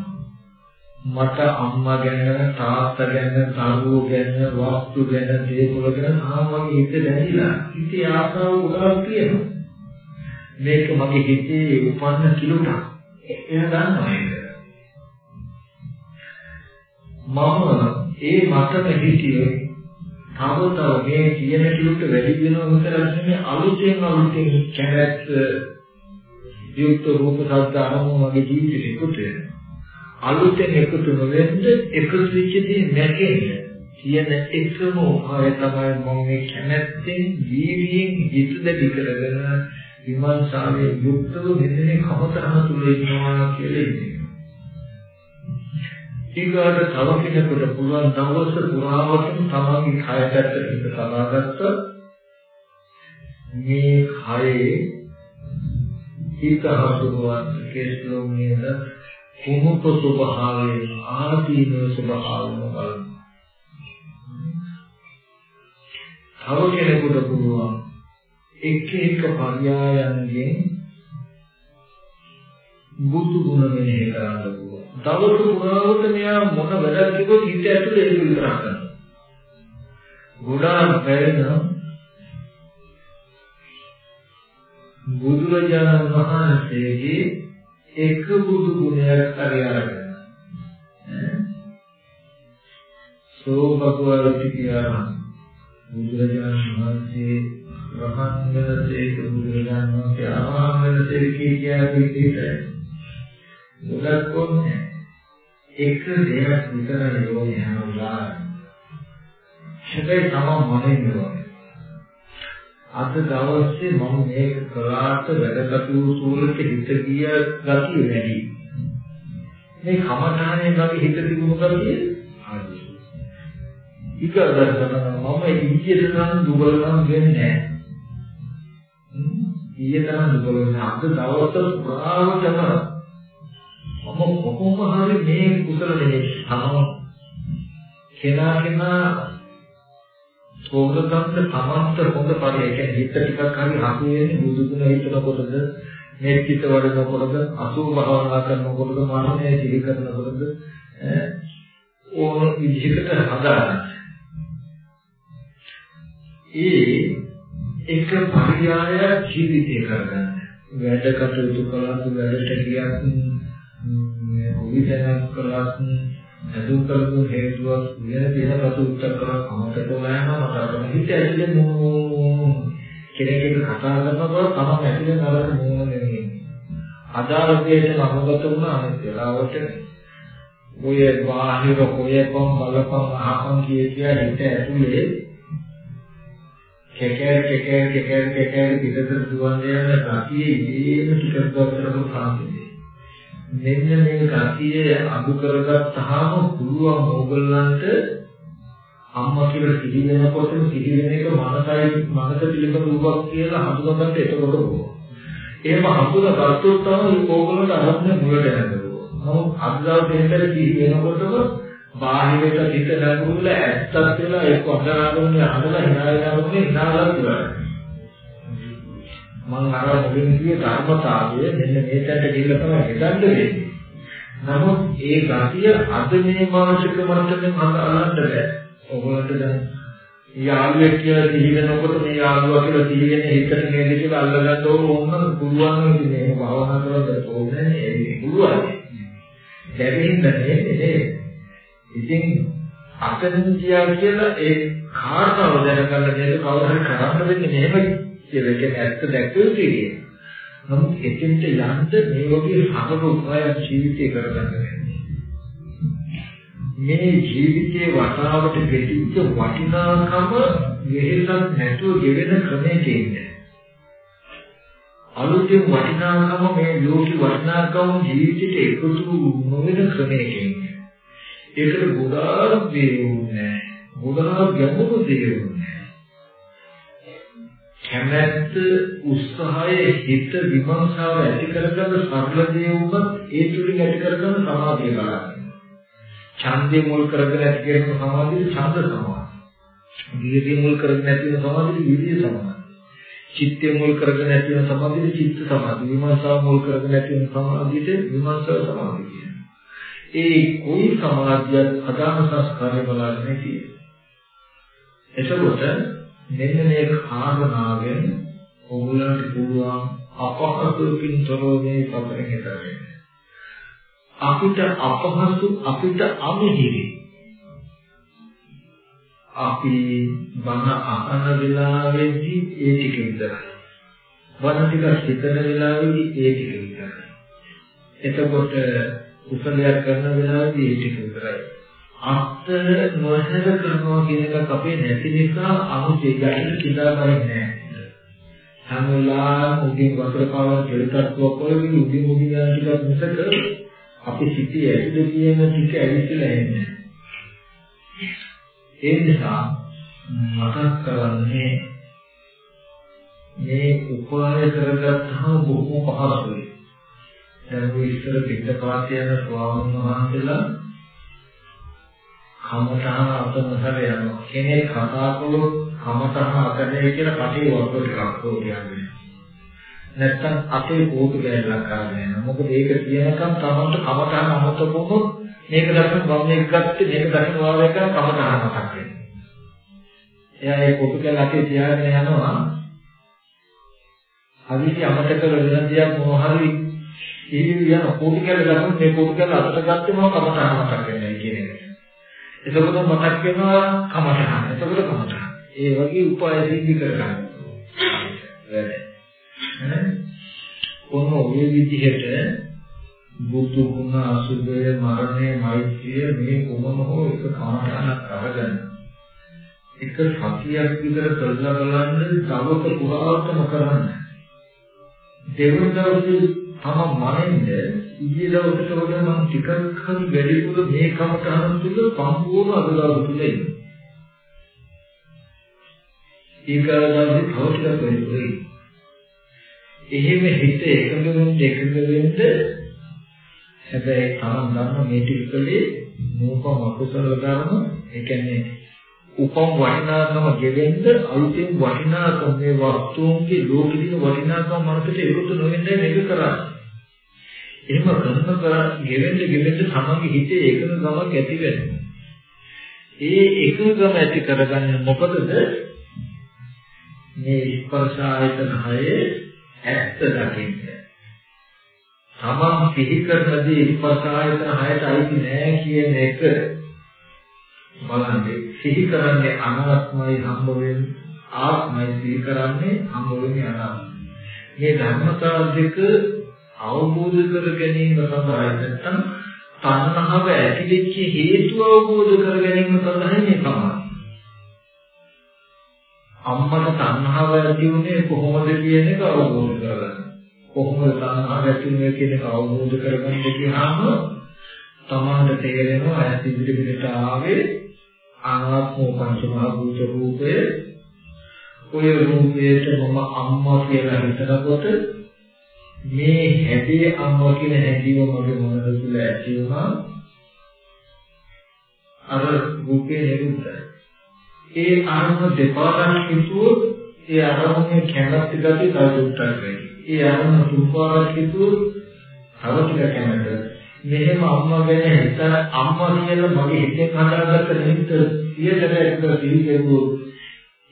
Speaker 1: මට අම්මා ගැන තාත්තා ගැන දරුවෝ ගැන වස්තු ගැන දේපොළ ගැන ආවගේ හිත දැනිලා හිතේ ආසාව උදාක් තියෙනවා. මේක මගේ හිතේ උපන්න කිලුටක්. එයා දන්නවා ඒක. මම ඒ මතක හිතියේ තව තව මේ කියන කිලුට වැඩි වෙනවා විතරක් නෙමෙයි අලුතෙන් අලුතෙන් කැමැත්ත යුක්ත රූප ශබ්ද අරමුණු වගේ ජීවිතේ එකතු වෙනවා. අලුතෙන් එකතු නොවෙන්න එකතු වෙච්ච දේ නැකෙන්න කියන එකම උපාය තමයි මම මේ කැමැත්තෙන් ජීවියෙන් හිත දෙවි කරගෙන විමර්ශාවේ යුක්තව මෙතනේ කමතරහ තුල ඉන්නවා කියලා ඉන්නේ. ඊගාට තව කෙනෙකුට පුළුවන් දවස පුරාවටම තමන්ගේ කය පැත්තට හිත සමාදත්ත මේ කයේ හිත හසුරුවන් කෙස්ලොම් නේද කුමුක ස්වභාවයේ ආදීන ස්වභාවම බලන්න. තව කෙනෙකුට පුළුවන් එක එක පర్యాయයන්ගෙන් බුදු ගුණ මෙහෙය කරන්න පුළුවන්. දවස පුරාවට මෙයා මොන වැඩක් කිව්වොත් හිත ඇතුලේ ඒක විතරක් කරනවා. ගොඩාක් බැරි බුදුරජාණන් වහන්සේගේ එක බුදු ගුණයක් හරි අරගෙන සෝ භගවති කියලා බුදුරජාණන් වහන්සේ රහත් වෙනසේක බුදුරජාණන් වහන්සේ ආරහත් වෙනසේක කියා පිටිට ගොඩක් ඕනේ එක දෙයක් විතරයි ඕනේ හැමෝලා හැබැයි තම මොනින් ඕනේ අද දවසේ මම මේක කළාට වැඩකටු සූලට හිත ගිය ගතිය වැඩි. මේ කමඨානේ මගේ හිත තිබුණු කලිය ආදී. ඊකදර්ශන මම ඊයේ තරම් දුබල නම් වෙන්නේ නැහැ. ඊයේ තරම් දුබල වෙන අද දවස පුරාවටම මම කොහොම හරි මේ කුසල දෙන්නේ තම කෙනා කෙනා තෝරගන්න තමන්ට හොඳ පරිය කියන්නේ හිත ටිකක් හරි හසු වෙන්නේ බුදු ගුණ හිතනකොටද මේ චිත වඩනකොටද අසුභ භාවනා කරනකොටද මානමය සිහි කරනකොටද ඕන විදිහකට හදාගන්න. ඒ එක පරියාය ජීවිතය කරගන්න. වැඩ කටයුතු කළාද වැඩට ගියත් විදයක් කළත් නදුම් කරපු හේතුවක් වෙන දෙයකට උත්තර කරලා අමතක වුණාම මට අර හිත ඇතුලේ මෝ කෙනෙක්ට කතා කරනකොට තමයි ඇතුලේ නරක මෝන නෙමෙයි. අදාළකයට නමගත වුණා අනිත් වෙලාවට ඔය බාහිර කොයකම් බලපම් අහපම් කිය කිය හිත ඇතුලේ කෙකේ කෙකේ කෙකේ කෙකේ පිටතට දුවන් යන ගතියේ ඉදීම ටිකක් දවසකට සාන්තියි. මෙන්න මේ ගතිය අඩු කරගත්තාම පුළුවන් ඕගොල්ලන්ට අම්මා කියලා සිහි වෙනකොටම සිහි වෙන එක මනසයි මනස පිළිබඳ රූපක් කියලා හඳුනගන්න එතකොට ඕන. එහෙම හඳුනාගත්තොත් තමයි ඕගොල්ලන්ට අරමුණ මුලට යනවා. නමුත් අද්දාව දෙන්නට සිහි වෙනකොටම බාහිරට හිත නැගුණල ඇත්තක් වෙලා ඒක අඳුනාගන්න හදලා හිනායනවන්නේ හිනාලා ඉවරයි. මම අර මුලින් කියේ ධර්මතාවය මෙන්න මේ තැනට ගිහිල්ලා තමයි හදන්න වෙන්නේ. නමුත් ඒ ගතිය අද මේ මානසික මට්ටමින් අල්ලන්න බෑ. ඔයගොල්ලන්ට දැන් යාළුවෙක් කියලා දිවිගෙනකොට මේ යාළුවා කියලා දිවිගෙන හිතට නේද කියලා අල්ලගන්න ඕන පුළුවන් ඉතින් මේක භාවනා කරලා ඕනේ ඒක පුළුවන්. දැනෙන්න නේ ඉතින් අතනින් ගියා කියලා ඒ කාරණාව දැනගන්න නේද කවුරු හරි කරන්න වෙන්නේ මෙහෙමයි කියලා කියන්නේ ඇත්ත දැක්කෝ කියන්නේ. නමුත් එතෙන්ට යන්න මේ වගේ සමග උපායක් ජීවිතේ කරගන්න මේ ජීවිතයේ වටාවට ගෙතිච්ච වටිනාකම වෙහෙසක් නැතුව ගෙවෙන ක්‍රමයක ඉන්නේ. අලුතෙන් වටිනාකම මේ ලෝකේ වටිනාකම ජීවිතයට එකතු නොවන ක්‍රමයක ඉන්නේ. ඒකට ගොඩාක් දේ වුණේ නැහැ. ගොඩාක් ගැඹුරු දේ වුණේ කැමැත්ත උත්සාහය හිත විමර්ශාව ඇති කරගන්න සරල දේ වුණත් ඒ තුලින් ඇති කරගන්න සමාධිය බලන්න. ඡන්දේ මුල් කරගෙන ඇති කරන සමාධිය ඡන්ද සමාධිය. විරිය මුල් කරගෙන ඇති වෙන සමාධිය විරිය සමාධිය. චිත්තය මුල් කරගෙන ඇති වෙන සමාධිය චිත්ත සමාධිය. විමර්ශාව මුල් කරගෙන ඇති වෙන සමාධියට විමර්ශාව සමාධිය කියනවා. ඒ කොයි සමාධියක් අදාන සංස්කාරය බලන්නේ කියන්නේ. එතකොට මෙන්න මේ කාරණාවෙන් ඔයගොල්ලන්ට පුළුවන් අපහසුකින් තොරව මේ සතරෙන් හිතන්නේ. අපිට අපහසු අපිට අමිහිරි. අපි බන අහන වෙලාවේදී ඒ ටික විතරයි. බන ටික හිතන වෙලාවේදී ඒ ටික විතරයි. එතකොට කුසලයක් කරන වෙලාවේදී ඒ ටික විතරයි. අත්තර නොහැර කරනවා කියන එක අපේ නැති නිසා අමුතේ ගැටලු කිදාගන්නේ නැහැ. හැම වෙලාවෙම උදින් වතුර පාවන කෙලටත්වක් වගේ උදින් උදින් යන ටිකක් මිසක අපි සිටි ඇතුලේ තියෙන ටික ඇවිස්සලා එන්නේ. ඒ නිසා මතක් කරන්නේ මේ උපාය කරගත්තාම බොහොම පහසුයි. දැන් ඔය ඉස්සර පිටපාත යන ස්වාමීන් වහන්සේලා කමතහන අතනසර යනවා. කෙනෙක් කතා කළොත් කමතහන අතනේ කියලා කටේ වතුර ටිකක් හො කියන්නේ. නැත්තම් අපේ කෝප ගැලලක් කරගෙන යනවා. මොකද ඒක කියනකම් තමන්ට කමතහන අමතක වුණොත් මේක දැක්කම මම මේක ගත්තේ මේක දැක්කම වාරයක් කරන කමතහන මතක් වෙනවා. එයා ඒ කෝප ගැලලකේ තියාගෙන යනවා. හදිසි අමතක කරගෙන දෙයක් මොහරි ඉහිවි යන කෝප ගැලල ගත්තොත් මේ කෝප ගැලල අතට ගත්තේ මොකක් කමතහන මතක් වෙන්නේ කියන එක. එතකොට මතක් වෙනවා කමඨහන. එතකොට කමඨහන. ඒ වගේ උපාය සිද්ධ කරගන්න. වැඩ. කොහොම ඔය විදිහට බුදු ගුණ අසුභය මරණය මෛත්‍රිය මේ කොමන හෝ එක කාමයන්ක් අරගෙන එක සතියක් විතර කරලා බලන්න තවක පුරාවටම කරන්න දෙවන දවසේ තම මනින්ද ඊයේ දවසට වඩා මම ටිකක් හරි වැඩිපුර මේ කමටහන් තුල සම්පූර්ණ අදලාව තුල ඉන්නේ. ඒකවලදී තව ටිකක් වැඩිපුර එහෙම හිත එකඟ වෙන්න එකඟ වෙන්න හැබැයි තාම ගන්න මේ ටික කලේ නූපම අකුසල ධර්ම ඒ කියන්නේ උපම් වටිනාකම ගෙවෙන්න අලුතෙන් වටිනාකම මේ වස්තුන්ගේ ලෝකෙදින වටිනාකම මනසට විරුද්ධ නොවෙන්නේ මේක කරන්නේ. එහෙම කරන කර ගෙවෙන්න ගෙවෙන්න තමන්ගේ හිතේ එකඟ ගමක් ඇති වෙනවා. ඒ එකඟම ඇති කරගන්නේ මොකදද? මේ ස්පර්ශ ආයතන හයේ ඇත්ත දකින්න. තමන් සිහි කරන දේ ස්පර්ශ ආයතන හයට අයිති නෑ කියන එක බලන්නේ සිහි කරන්නේ අනාත්මයි හම්බ වෙන්නේ ආත්මයි සිහි කරන්නේ හම්බ වෙන්නේ අනාත්මයි. මේ ධර්මතාව දෙක අවබෝධ කර ගැනීම සඳහා නැත්නම් තණ්හාව ඇතිවෙච්ච හේතු අවබෝධ කර ගැනීම සඳහා මේ තමයි. අම්මට තණ්හාව ඇති වුණේ කොහොමද කියන එක අවබෝධ කරගන්න. කොහොමද තණ්හාව ඇති වුණේ කියන එක අවබෝධ කරගන්න කියහම තමාට තේරෙනවා ඇස් ඉදිරියට ආවේ අනාත්ම පංචමහා භූත රූපය ඔය රූපයට මම අම්මා කියලා හිතනකොට මේ හැදී අම්මා කියන හැදීම මගේ මොනද තුළ ඇති වුණා? අර රූපේ නිරුද්ධයි. ඒ අරමුණ දෙපාරක් හිතුවොත් ඒ අරමුණේ කැමැත්ත ගතිය තව දුක්ටක් වෙයි. ඒ අරමුණ තුන්පාරක් හිතුවොත් තව ටික කැමැත්ත මෙහෙම අම්මා ගැන හිතන අම්මා කියලා මගේ හිතේ හදාගත්ත නිමිත්ත සියයට එක්ක සිහි කෙරුවොත්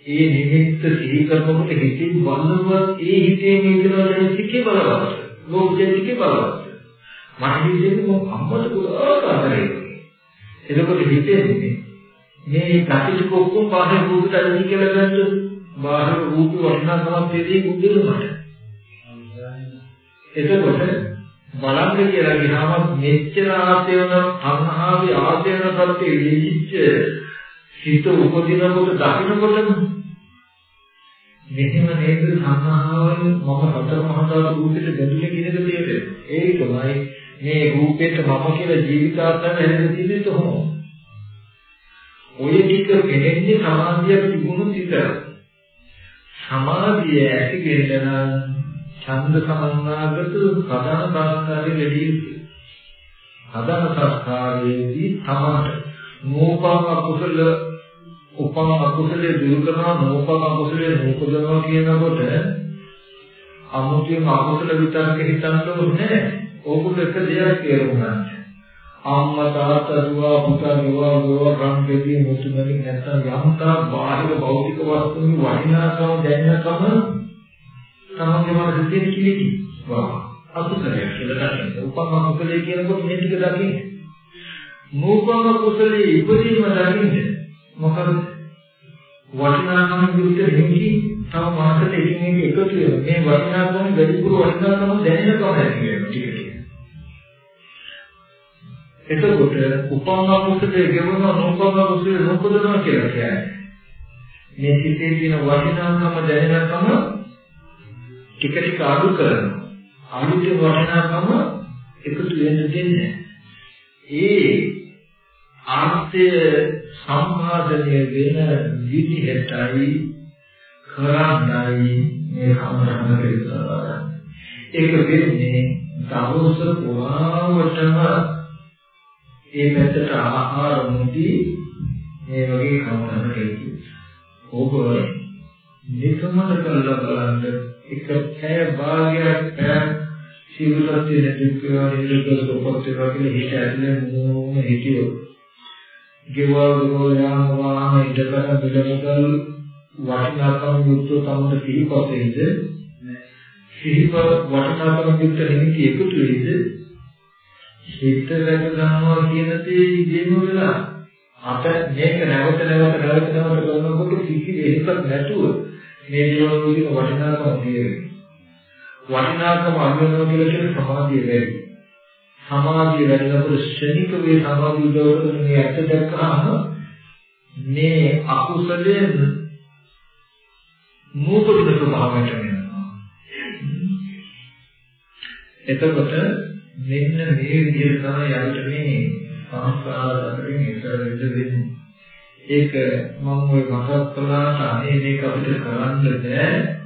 Speaker 1: ඒ නිමිත්ත සිහි කරනකොට හිතින් වන්නවත් ඒ හිතේ නිදනවල සිකේ බලවත්. ලෝකයේ සිකේ බලවත්. මට හිතෙන්නේ මොකක් අම්මට පුරාකාරයි එතකොට හිතෙන්නේ මේ කටික ඔක්කොම බාහිර රූපයට අදින් කියලා ගත්තොත් බාහිර රූප වටිනාකමක් දෙදී බුද්ධිල මට. එතකොට බලන්න කියලා ගියාම මෙච්චර ආසයන අන්හාවේ ආසයන කරතේ විදිච්ච හිත උපදිනකොට දකින්නකොටම මෙහෙම නේද සංහාවෙන් මම හතර මහා ධාතු රූපෙට බැඳුනේ කියන එක තේරෙන්නේ. ඒකමයි මේ රූපෙට මම කියලා ජීවිතාන්තයෙන් හැදෙන්න තියෙන්නේ කොහොමද? ඔය ටික වෙන්නේ සමාධියක් තිබුණොත් විතරයි. සමාධිය ඇති වෙන්න නම් ඡන්ද සමන්නාගත සදාන සංස්කාරයේ වැඩි යුතුයි. සදාන සංස්කාරයේදී තමයි නෝපං අකුසල උපං අකුසලයේ දුරු කරනවා නෝපං අකුසලයේ නූපදනවා කියනකොට අමුතුවෙන් අකුසල විතරක හිතන්න ඕනේ ඕකට එක දෙයක් තේරුම් ගන්න. අම්මා තාත්තා දුව පුතා දුව දුව රන් දෙවි මුතුමනි නැත්නම් යම්තා බාහිර භෞතික වස්තුන්ගේ වටිනාකම දැනනකම තමන්ගේ මනස තියෙන කිලිටි වා අකුසලයක් කියලා දකින්න. උපම කුසලයේ කියනකොට මේ ටික දකින්න. නූපම කුසලයේ ඉපදීම දකින්න. මොකද වටිනාකම විරුද්ධ දෙකි තව මාසෙට එකින් එක එකතු වෙනවා. මේ වටිනාකම වැඩිපුර වටිනාකම දැනෙනකම ඇති වෙනවා ටික ටික. එතකොට උපම කුසලයේ ගෙවන නූපම කුසලයේ නූපදනවා කියලා කියන්නේ. මේ සිතේ තියෙන වටිනාකම දැනෙනකම ටික ටික අඩු කරනවා. අලුත් වටිනාකම එකතු වෙන්න දෙන්නේ. ඒ ආර්ථය සම්පාදනය වෙන විදිහටයි කරන්නයි මේ කමරහන කියලා. ඒක වෙන්නේ දවස පුරාවටම ඒ පැත්තට ආහාර මුටි මේ වගේ කමරහන කෙරෙන්නේ. ඕක නිකමද කරලා බලන්න එක පැය භාගයක් පැය සිවුරත් දෙකේවා නිරුද්ධ සොපත් වේවා කියලා හිත ඇතුලේ මොනම හිතියෝ ගෙවල් වල යාම වාහන ඉදකර බිලමුදල් වටිනාකම් යුක්ත තමයි සිහිපතේද සිහිප වටිනාකම් යුක්ත නිමිති එකතු වෙයිද හිත රැක ගන්නවා කියන දේ ඉගෙනු වෙලා අප මේක නැවත නැවත නැවත නැවත කරනකොට කිසි දෙයක්වත් නැතුව මේ දේවල් වලින් වටිනාකම තියෙනවා. වටිනාකම අනුවෙනවා කියලා කියන සමාධිය වැඩි. සමාධිය වැඩිනකොට ශනික වේ සමාධිය උදව් මේ ඇත්ත දැක්කහම මේ අකුසලයේ නූපදින ස්වභාවයට වෙනවා. එතකොට මෙන්න මේ විදිහට තමයි යන්න මේ සංස්කාර අතරින් ඉස්සර වෙන්නේ. ඒක මම ওই මතක් කළාට අනේ මේක අපිට කරන්න බෑ.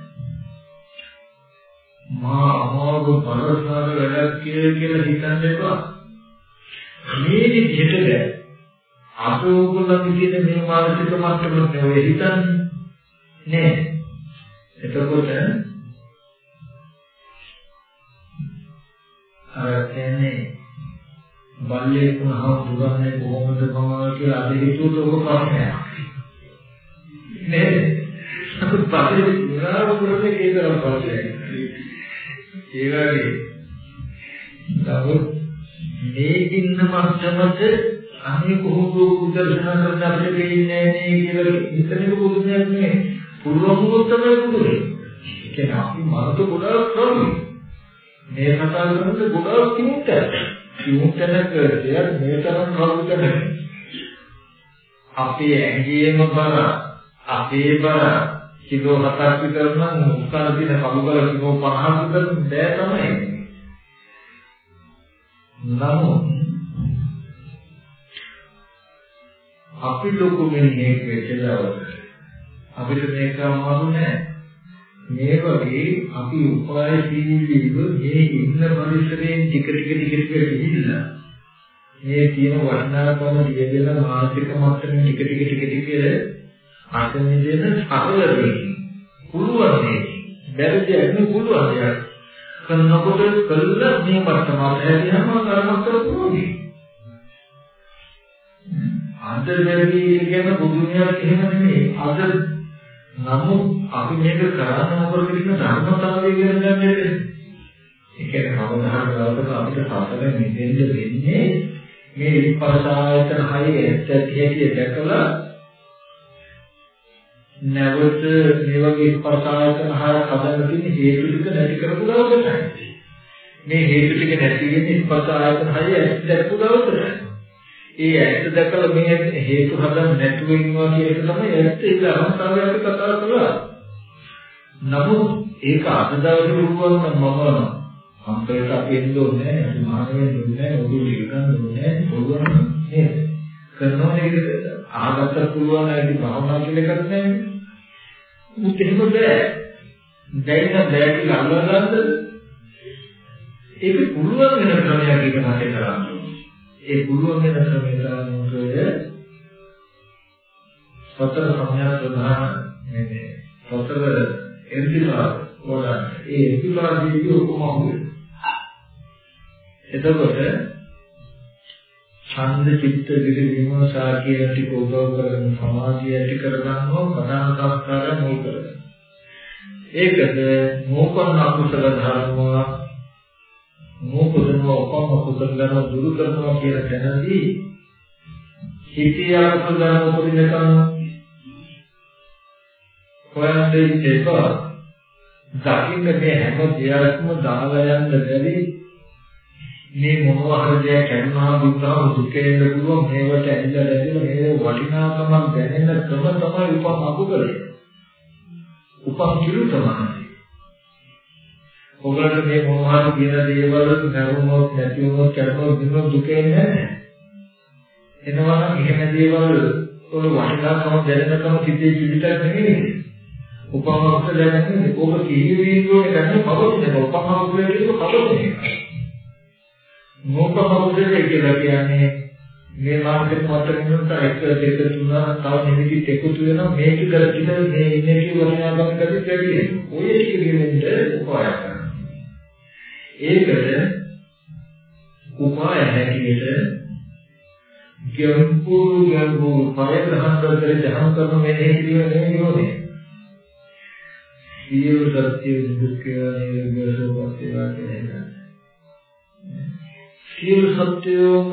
Speaker 1: මා අමාරු පරසාර වැඩක් කියලා හිතන්න එපා. මේ විදිහට බෑ. අසෝගලන් කියන මේ මානසික මට්ටමට නෙවෙයි හිතන්නේ නෑ. එතකොට අර කියන්නේ බල්ලේ වුණාම දුරන්නේ කොහොමද මම කියලා අද හිතුවට ඔබ ප්‍රශ්නයක්. නේද? අපි පස්සේ විරාම කරන්නේ ඒ තරම් ප්‍රශ්නයක්. ඒ වගේ නමුත් මේ ඉන්න මට්ටමට අනේ කොහොමද උදර්ශන කරන්න අපිට දෙන්නේ නැහැ කියලා හිතන්නේ පුදුමයක් නෙවෙයි. පුළුවන් වුණොත් තමයි පුදුමයි. ඒ කියන්නේ අපි මනස ගොඩාක් ප්‍රමුඛයි. මේ කතා කරන්නේ ගොඩාක් කිමුට. සිවුම්තනක දෙයක් මේ තරම් කවුද අපේ ඇඟේම බර අපේ බර කිලෝ 7ක් විතර නම් උත්සාහ දින කලුබල කිලෝ 50ක් විතර බෑ තමයි. නමුත් අපි ලොකු මෙන්නේ වෙච්ච දවසට අපිට මේක අමාරු නෑ. මේ වගේ අපි උපායශීලීව මේ ඉන්න පරිසරයෙන් ටික ටික ටික ටික ගිහිල්ලා මේ තියෙන වටිනාකම දියදෙන මානසික මට්ටමින් ටික ටික ටික ටික අතමිදෙන සරල දෙයක් පුළුවන් දෙයක් බැරි දෙයක් නෙවෙයි පුළුවන් දෙයක්. කරනකොට කළා මේ මට්ටම හැදියාම කරමත් කරපුවාගේ අද වැඩි කියන බුදුනියක් එහෙම නෙමෙයි. අද නමුත් අපි මේක කරන්න මොකද කියන ධර්මතාවය කියන ගන්නේ ඒ කියන්නේ කවදාහක් දවසක අපිට සසර නිදෙන්න වෙන්නේ මේ විපස්සායතන හයේ ඇත්ත ඇති දැකලා නැවත මේ වගේ විපස්සායතන හය හදන්න තියෙන හේතු ටික නැති කරපු දවසට මේ හේතු ටික නැති වෙන්නේ විපස්සායතන හයේ ඇත්ත දැකපු දවසට ඒ ඇත්ත දැකලා මේ හේතු හදන්න නැතුව ඉන්නවා කියන එක තමයි ඇත්ත ඒක අහංකාරය අපි කතා කරලා. නමුත් ඒක අද දවසේ වුණොත් මම අන්තරයට අපි එන්න ඕනේ නැහැ, අපි මහාන වෙන්න ඕනේ නැහැ, ඔබ ඉල්ලන්න ඕනේ නැහැ, පුළුවන් නේද? කරනවා නේද? ආගත්තට පුළුවන් ඇයි භාවනා කියලා එකක් නැහැ. මුත් එහෙම බෑ. බැරි නම් බෑ කියලා අල්ලගන්නද? ඒක පුළුවන් වෙන ක්‍රමයක් එක නැතේ කරන්නේ. ඒ පුළුවන් වෙන ක්‍රමය තමයි සතර සම්‍යක් ප්‍රධාන මේ සතර එන්තිලා වඩා ඒ එන්තිලා දීවි ඔක්කොම හුවේ. එතකොට ඡන්ද චිත්ත විරි විමර්ශා කියන ටික උදව් කරගෙන සමාධිය ඇති කරගන්නවා ප්‍රධාන සංස්කාරය මුල් කරගෙන. ඒකද මොකක්ද අකුසල ධර්ම මොකදම ඔපම කුසල ධර්ම දුරු කරනවා කියන තැනදී හිතේ අකුසල ධර්ම උපදිනකම් හොයන්නේ ඒක දකින්න මේ හැම දෙයක්ම දාලා යන්න බැරි මේ මොනවා හරි දෙයක් කරුණා දුක්ඛ දුකෙන්ද පුළුවන් මේවට ඇවිල්ලා ලැබෙන මේ වටිනාකමක් දැනෙන්න ක්‍රම තමයි උපන් අකුසලේ උපන් කිරු තමයි ඔයගලට මේ මොනවාද කියන දේවල් නැරුණොත් නැති වුණොත් කරුණොත් දුන්නොත් දුකේ නැහැ. එනවා නම් එහෙම දේවල් වල වටිනාකම දැනෙනකම සිටේ පිළිටක් නෙමෙයි. උපමාවක දැනෙන්නේ ඔබ කීවීරෝනේ ගන්න පවතින උපමාවකේ කියන පවතින. මොකමවුදේ කියලා කියන්නේ මේ මානසික මට්ටමින් එක දෙක තුන තව නිමිති එකතු වෙනවා මේක කරකින මේ ඉන්නේ කියන වටිනාකම කදී වැඩි වෙනවා. ඔය ටික ගෙවෙන්න උපාය කරනවා. ඒකට උපාය හැටියට ගැඹුරු ගැඹුරු පරිග්‍රහණ කරගෙන දහම් කරන මෙහෙය කියන නෙමෙයි ඕනේ. සියලු සත්‍ය දුක්ඛ නිරෝධ සත්‍යවා කියලා. සියලු සත්‍යෝම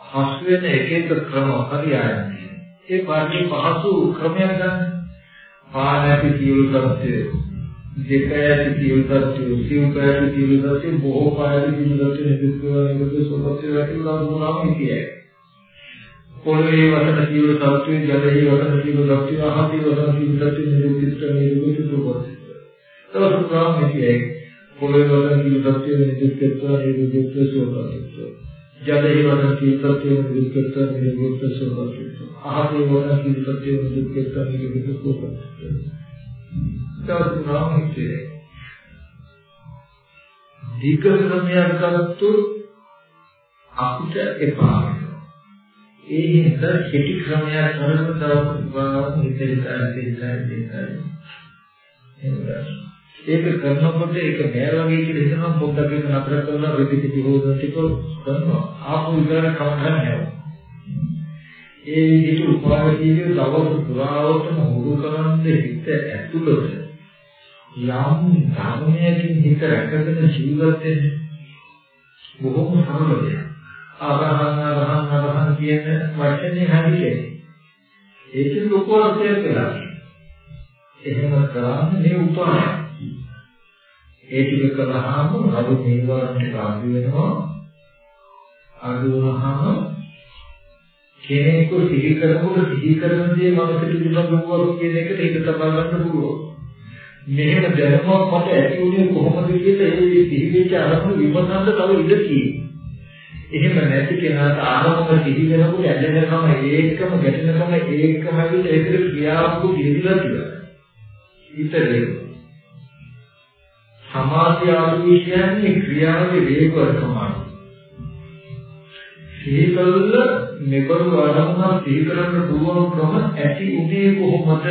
Speaker 1: හස් වෙන එක එක ක්‍රම හරියන්නේ. ඒ පාඩේ පහසු ක්‍රමයක් ගන්න. පාඩේ සියලු සත්‍යෝ දෙපැති තියුතත්තු සිව්පැති තියුතත්තු බොහෝ පායති තියුතත්තු නිදුක්කව නිදුක් සෝපත්‍ය වැටිලා දුනාම කියයි. පොළවේ වතන තියුතත්තු ජලයේ වතන තියුතත්තු ආහති වතන තියුතත්තු නිදුක්කිට නිදුක් සෝපත්‍ය. තවසුනාම කියයි. පොළවේ වතන තියුතත්තු නිදුක්කිට නිදුක් සෝපත්‍ය. ජලයේ වතන තියුතත්තු නිදුක්කිට නිදුක් සෝපත්‍ය. ආහති වතන තියුතත්තු නිදුක්කිට නිදුක් සෝපත්‍ය. තවදුරටත් හිතේ. දීක ක්‍රමයක් ගත්තොත් අපිට එපා වෙනවා. ඒ හින්දා කෙටි ක්‍රමයක් කරමු තව හිතේ ඉතින් ඒක කරනකොට ඒක නෑ වගේ කියලා හිතනවා පොඩ්ඩක් ඒක නතර කරලා රෙපිටිටි හොදන ටික කරනවා ආපහු විතර කවදාවත් නෑ ඒ විදිහට උපාදීයේ දවස් පුරාවටම හුරු කරන්නේ හිත ඇතුළත යම් ධර්මයකින් හිත රැකගෙන ජීවත් වෙන බොහොම සරල දෙයක්. අරහං අරහං අරහං කියන වචනේ හරියට. ඒකෙන් ලොකු අර්ථයක් වෙලා. එහෙම කරන්නේ මේ උපාය. ඒ ටික කළාම අර මේවාට ආදි වෙනවා. ආදි වුණාම කෙනෙකු සිහි කරනකොට සිහි කරන දේ මනසට පිළිබඳව කියන එකට ඒක තබා ගන්න පුළුවන්. මෙහෙම දැනුමක් මට ඇති වුණේ කොහොමද කියලා ඒ පිළිවෙච්ච අරමුණු විමසන්න තව ඉඩ තියෙනවා. එහෙම නැති කෙනාට ආරම්භ සිහි වෙනකොට ඇදෙනකම ඒකම ගැටෙනකම ඒකම ඇවිල්ලා ඒකට ක්‍රියාවක පිළිවිලා තියෙනවා. ඉතරේ සමාධිය ආදී කියන්නේ ක්‍රියාවේ වේගවත්කම. සීකල්ල මෙබඳු ආරම්භ සිහි කරන්න පුළුවන් ක්‍රම ඇති උනේ කොහොමද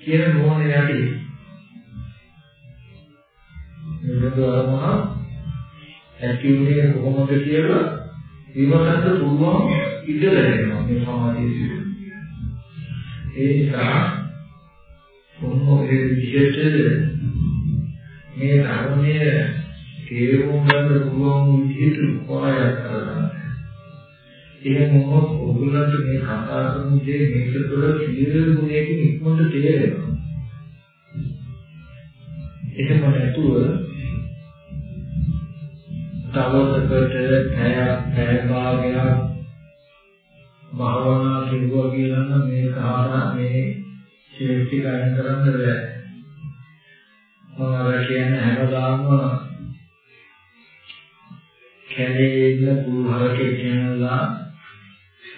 Speaker 1: කියන නෝන යටි නිරෝධ අරමුණ ඇති උනේ කොහොමද කියලා විමසන්න පුළුවන් ඉඩ ලැබෙනවා මේ සමාධියේ ඒ නිසා මොනෝයේ විශේෂ මේ ධර්මයේ තේරුම් ගන්න පුළුවන් විදිහට උපාය කරනවා එහෙම වුණොත් ඔයගොල්ලන්ට මේ කතා කරන දේ මේක තුළ සියලු ගුණයකින් ඉක්මනට තේරෙනවා. එහෙම නැතුව තවසකට පැයක් පැය භාගයක් භාවනා කෙරුවා කියලා නම් මේ කාරණා මේ ශේෂ්ටි ගන්න කරන්න බෑ. මම අර කියන්නේ හැමදාම කැලේ ඉන්න කුහරකේ කියනවා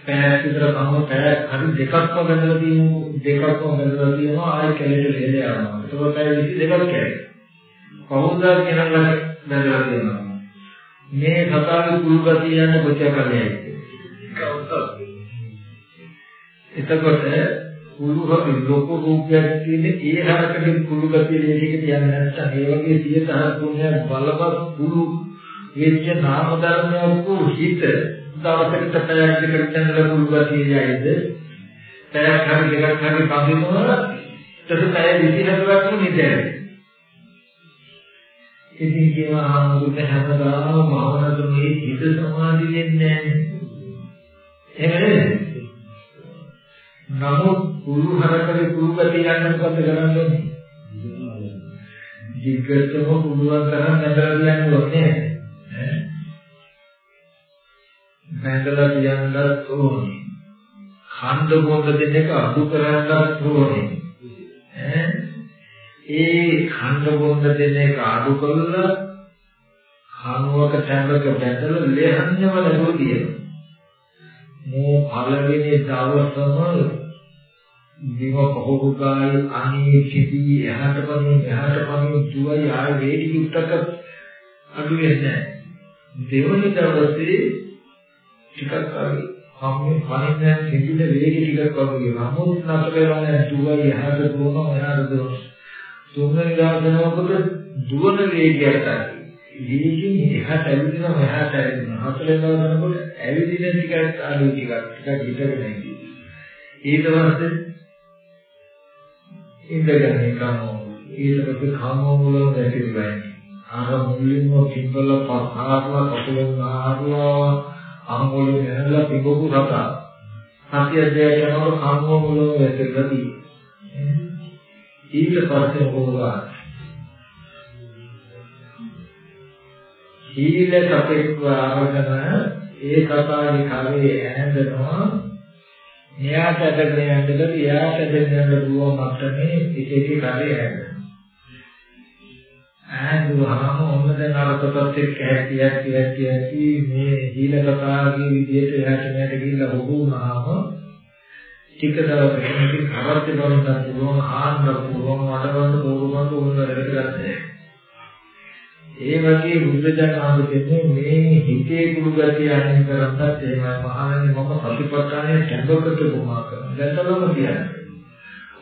Speaker 1: පැයක් විතර කම පැයක් හරි දෙකක්ම බඳලා තියෙනවා දෙකක්ම බඳලා තියෙනවා ආයෙ කැලේට ලෙල යනවා. ඒක පැය 22ක් කැලේ. කවුරුදා කියනවා බඳලා තියෙනවා මේ සතාවේ කුළු ගතිය යන කොච්චර කලයයි එතකොට කුළු හරි ලොකු රූපයක් තියෙන ඒ හරකේ කුළු ගතිය දෙයක කියන්නේ නැත්නම් ඒ වගේ 100 තුනක් බලවත් කුළු වෙච්ච නාම ධර්මයක් වූ හිත දවසකට පැයක් දෙකකට යනලා පුළුවන් තියෙයිද පැයක් හරි දෙකක් හරි පදිනවා ඊට පැය 24ක්ම නිදැයි ඉතින් කියනවා ආමුදුට හැමදාම භාවනා කරන්නේ හිත සමාධි වෙන්නේ නැහැ නමුත් කුරු හරකේ කුරු ගතිය යන්න මොකද කරන්නේ දිග්ගතම පුළුවන් තරම් නැදලා යන්න ඕනේ නැගලා තියන්නත් ඕනේ. ඛණ්ඩ බොඳ දෙන එක අඩු කරන්නත් ඕනේ. ඒ ඛණ්ඩ බොඳ දෙන එක අඩු කළා කනුවක තැඹක බැඳලා ලෙහන්නම නැතුව තියෙනවා. මේ පළවෙනි දවසම දිව පහුගායි අනේ කිසි එහාට පනින් එහාට පනින් දුවයි ආයෙ වේදි උත්තක අඩු වෙන්නේ නැහැ. දෙවනි දවසේ ටිකක් අර හම්මේ පනින්න සිඳින වේගය ටිකක් වගේ නමුත් නතර වෙලා නැහැ. දුවයි එහාට දුවනවා එහාට දුවනවා තුන්වෙනි දානකොට දුවන වේගයට වේගින් එහාට ඇවිදිනවා එහාට ඇවිදිනවා. හතරවෙනි දානකොට ඇවිදින ටිකක් අඩු ටිකක්. ටිකක් හිටගෙන ඉන්නේ. ඊට පස්සේ ඉඳගෙන කමෝ ඊට පස්සේ කමෝ වල වැටිලා අර මුලින්ම කිඹල පහාරලා කකුලෙන් ආරලා අංගොලේ නැහැලා තිබපු රටා. සතිය දෙය යනකොට කම්ම මුලම වැටෙලා තියෙනවා. ඊට පස්සේ මොකද හීල කපෙක්ව ආවගෙන ඒ කතාවේ කරේ ඇහැඳනවා එයාට ඇදගෙන යන්නද එයාට ඇදගෙන යන්න පුළුවන් මට්ටමේ එකේ කරේ ඇහැඳෙනවා ඈඳුවාම ඔන්න දැන් අර කොටත් එක්ක හැටියක් කියක් කියකි මේ හීල කතාවේ විදිහට එහාට මෙහාට ගිහිල්ලා හොබුනාම ටික දවසකින් ඉතින් කරත් බලන්න පුළුවන් ආන්න පුළුවන් වඩවන්න පුළුවන් උන් වැඩට ගන්නෑ ඒ වගේ බුද්ධජනනාද කියන්නේ මේ හිතේ කුළු ගතිය අයින් කරන්නත් එහෙමයි මහණෙනි මම සතිපට්ඨානයේ කැඹකට කොමා කරනවා දැන් තමයි කියන්නේ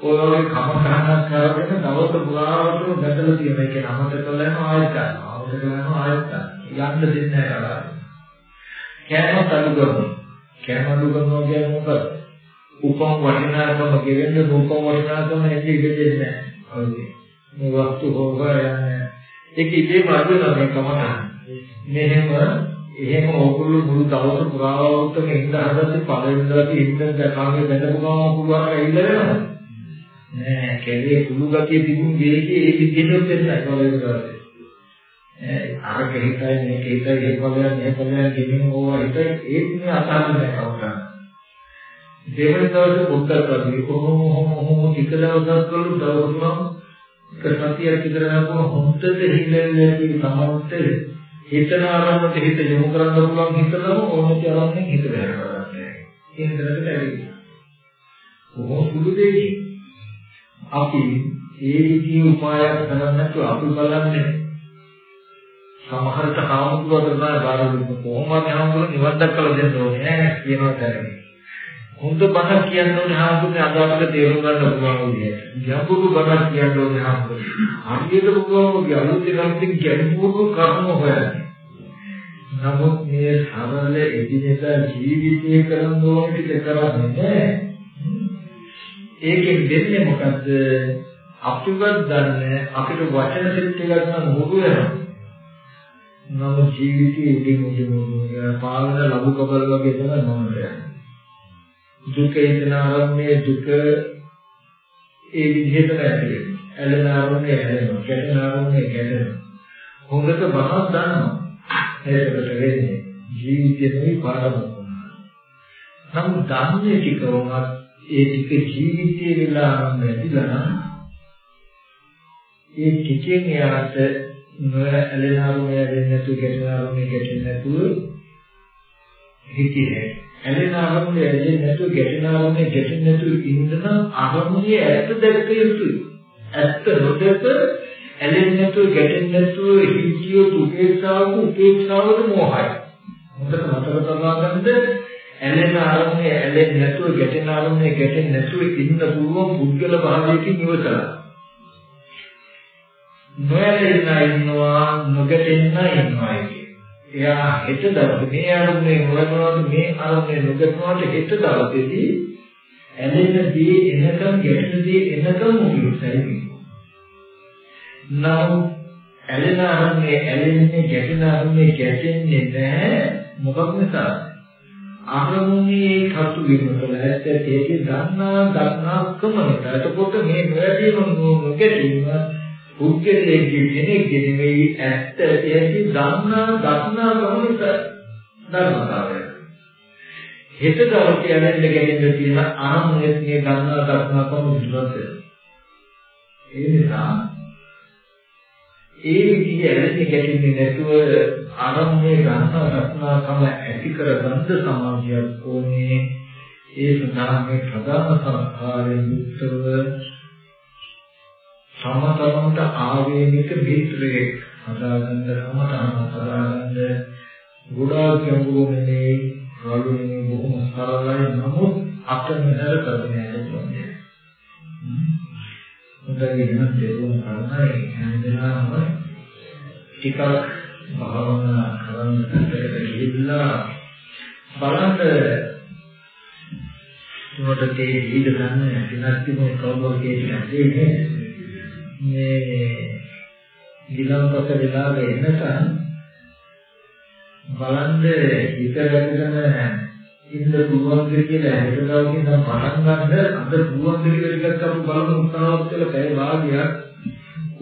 Speaker 1: ඔය වගේ කම කරනක් කරගෙන දවස පුරාවටම බැඳලා තියෙන එක නමත කළාම ආයෙත් ගන්නවා. ආයෙත් ගන්නවා ආයෙත් ගන්නවා. යන්න දෙන්නේ නැහැ කලාව. කෑමත් අඩු කරනවා. කෑම අඩු කරනවා කියන්නේ මොකද? උපම් වටිනාකම ගෙවෙන්න උපම් වටිනාකම එන්නේ ඉඳ දෙන්නේ නැහැ. මේ වස්තු හොවා යන්නේ. ඒක ඉතේම අඩු වෙනවා මේ කමට. මෙහෙම එහෙම ඕගොල්ලෝ මුළු දවස පුරාවටම ඉඳ හදද්දි පළවෙනි දවසේ ඉඳන් දැකාගේ බැඳපු ගමන් පුළුවන් ඇවිල්ලා වෙනවා. නෑ කැලේ කුළු ගතිය තිබුණ වේගයේ ඒ විදිහට දෙන්නයි කොලේ කරන්නේ. අර කෙහිතයි මේ කෙහිතයි ඒ කොලේ මේ කොලේ ගෙමින් ඕවා හිතයි ඒත් මේ අසහනයි කවුරුහා. දෙවන දවසේ පොත්තක් වගේ කොහොම කොහොම කොහොම ටික දවසක් කළු දවසම කසතියක් විතර යනකොට හොන්දට හිලෙන්නේ තමන්ට හිතන ආරම්භයට හිත යොමු කරන්න පුළුවන් හිතනම ඕනෙට ආරම්භයෙන් හිත බැහැ කරගන්න. ඒ හතරකට ඇවිල්ලා. කොහොම සුළු දෙයකින් අපි ඒ විදිහේ උපායක් කරන්නේ නැතුව අපි බලන්නේ සමහරට හාමුදුරුවෝ කරන බාරවලු කොහොමද හාමුදුරුවෝ නිවන් දැක්කලා දෙන්න ඕනේ ඈ කියනවා දැනගෙන. හොඳ බණ කියන්න ඕනේ හාමුදුරුවෝ අදාළට තේරුම් ගන්න පුළුවන් විදිහට. ගැඹුරු බණ කියන්න ඕනේ හාමුදුරුවෝ. හරියට පුළුවන් ගැඹුරු දෙකකින් ගැඹුරු කර්ම හොයන්නේ. නමුත් මේ සරල එදිනෙදා ජීවිතය කරන ඕනේ ටික කරන්නේ නැහැ. ඒකෙන් වෙන්නේ මොකද්ද? අපිවත් දන්නේ අපිට වචන සෙට් එකක් නම් මොකද වෙනවා? නම ජීවිතයේ උඩින් උඩින් පාවන ලබු කබල් වගේ තමයි මම කියන්නේ. දුක ඉඳන ආරම්භයේ දුක ඒ විදිහට ඇති වෙනවා. ඇලෙන ආරම්භයේ ඇලෙනවා. ගැටෙන ආරම්භයේ ගැටෙනවා. හොඳට බහක් දන්නවා. ඒකට වෙන්නේ ජීවිතේ පාරමු. නමුත් ධර්මයේ ටික වුණත් ඒ ටික ජීවිතේ වෙලා නැතිලා නම් ඒ ටිකෙන් එයාට නොඇලෙනාරුමය වෙන්නේ නැතුව ගැටෙනාරුමය ගැටෙන්නේ නැතුව හිතේ ඇලෙනාරුමය ඇලෙන්නේ නැතුව ගැටෙනාරුමය ගැටෙන්නේ නැතුව ඉඳන අරමුණේ ඇත්ත දැක යුතුයි. ඇත්ත නොදක ඇලෙන්නේ නැතුව ගැටෙන්නේ නැතුව හිතියොත් උපේක්ෂාවක උපේක්ෂාවද මොහයි. හොඳට මතක තබා ගන්නද? ඇලෙන ආරම්භයේ ඇලෙන්නේ නැතුව ගැටෙන ආරම්භයේ ගැටෙන්නේ නැතුව ඉන්න පුළුවන් පුද්ගල භාවයකින් ඉවසලා. නොඇලෙන්න ඉන්නවා නොගැටෙන්න ඉන්නවා එයා හෙට දවසේ මේ ආරම්භයේ නොවනවාද මේ ආරම්භයේ නොගැටෙනවාද හෙට දවසේදී ඇලෙන දේ එනකම් ගැටෙන දේ එනකම් උපයුක්තයි. නම් ඇලෙන ආරම්භයේ ඇලෙන්නේ ගැටෙන ආරම්භයේ ගැටෙන්නේ නැහැ මොකක් නිසාද? අරමුණේ කටු වීමවල ඇත්තට ඒකේ දන්නා දන්නාකම නිසා එතකොට මේ නොයදීම නොගැටීම පුද්ගලයේ කෙනෙක්ගේ නෙවෙයි ඇත්ත. ඒකේ දන්නා දන්නාකම නිසා ධර්මතාවය. හෙට දවසේ යන්නේ ගැටෙන්න තියෙන අරමුණේ මේ දන්නා දන්නාකම විශ්වාසය. ඒ නිසා ඒ විදිහේ ඇලෙන්නේ ගැටෙන්නේ නැතුව ආරම්භයේ ගන්න රත්නාකම ඇති කර ගන්න සමාධියක් ඕනේ. ඒ සඳහා මේ ප්‍රධාන සංස්කාරයෙන් යුක්තව සමතමට ආවේනික මිත්‍රයෙක් හදාගන්න සමතම හදාගන්න ගොඩාක් ගැඹුරු නෙමෙයි රළු නෙමෙයි බොහොම සරලයි. නමුත් අතමෙහර කරන්නේ නැහැ හොඳයි නම් දේරුම් කරනයි හැමදේම ටිකක් භාවනා කරන්නට ගිහිල්ලා බලන්න උඹට තේ ඊට ගන්න දිනක්තිම කවුරුහරි කියන්නේ මේ ගිලන්පත වෙලාවේ එනකන් බලන්න හිත වැටෙන ඉන්න පුළුවන්ද කියලා හිතනවා නම් පටන් ගන්න අද පුළුවන්ද කියලා ටිකක් අපි බලමු උත්සාහවත් වෙලා පැය භාගයක්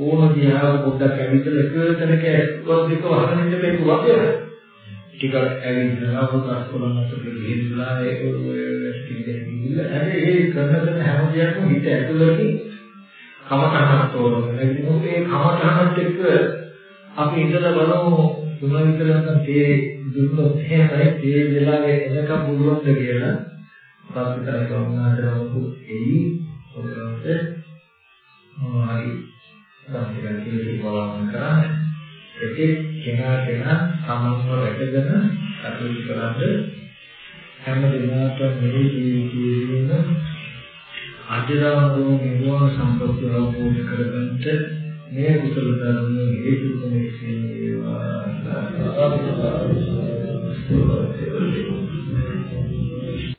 Speaker 1: ඕන දිහා පොඩ්ඩක් ඇවිල්ලා එක තැනක වත් දෙක වහගෙන ඉන්න බැරි වගේ ටිකක් ඇවිල්ලා පොඩ්ඩක් කොලන්නත් ගිහිල්ලා ඒක ඔය ටිකක් හැබැයි ඒ කරන හැම දෙයක්ම හිත ඇතුළතින් කමතහනක් තෝරන. ඒ කමතහනත් එක්ක අපි ඉඳලා බලමු තුන විතර නැත්නම් තේ දුන්නොත් එහෙමයි තේ වෙලාවේ එනකම් පුළුවන්ද කියලා පස්සේ කවුනාදරවු එයි ඔබට මොනවාරි සම්පූර්ණ කියලා බලන්න කරන්නේ ඒකේ කෙනා කෙනා සමන්ව රැකගෙන කටයුතු කරන්නේ හැම දිනකටම මේ ජීවිතයේ අජරාවෝ නිර්වාණ සම්පත්තිය අවබෝධ කරගන්නට මේ කුසල ධර්ම හේතු කෙනෙක් වේවා.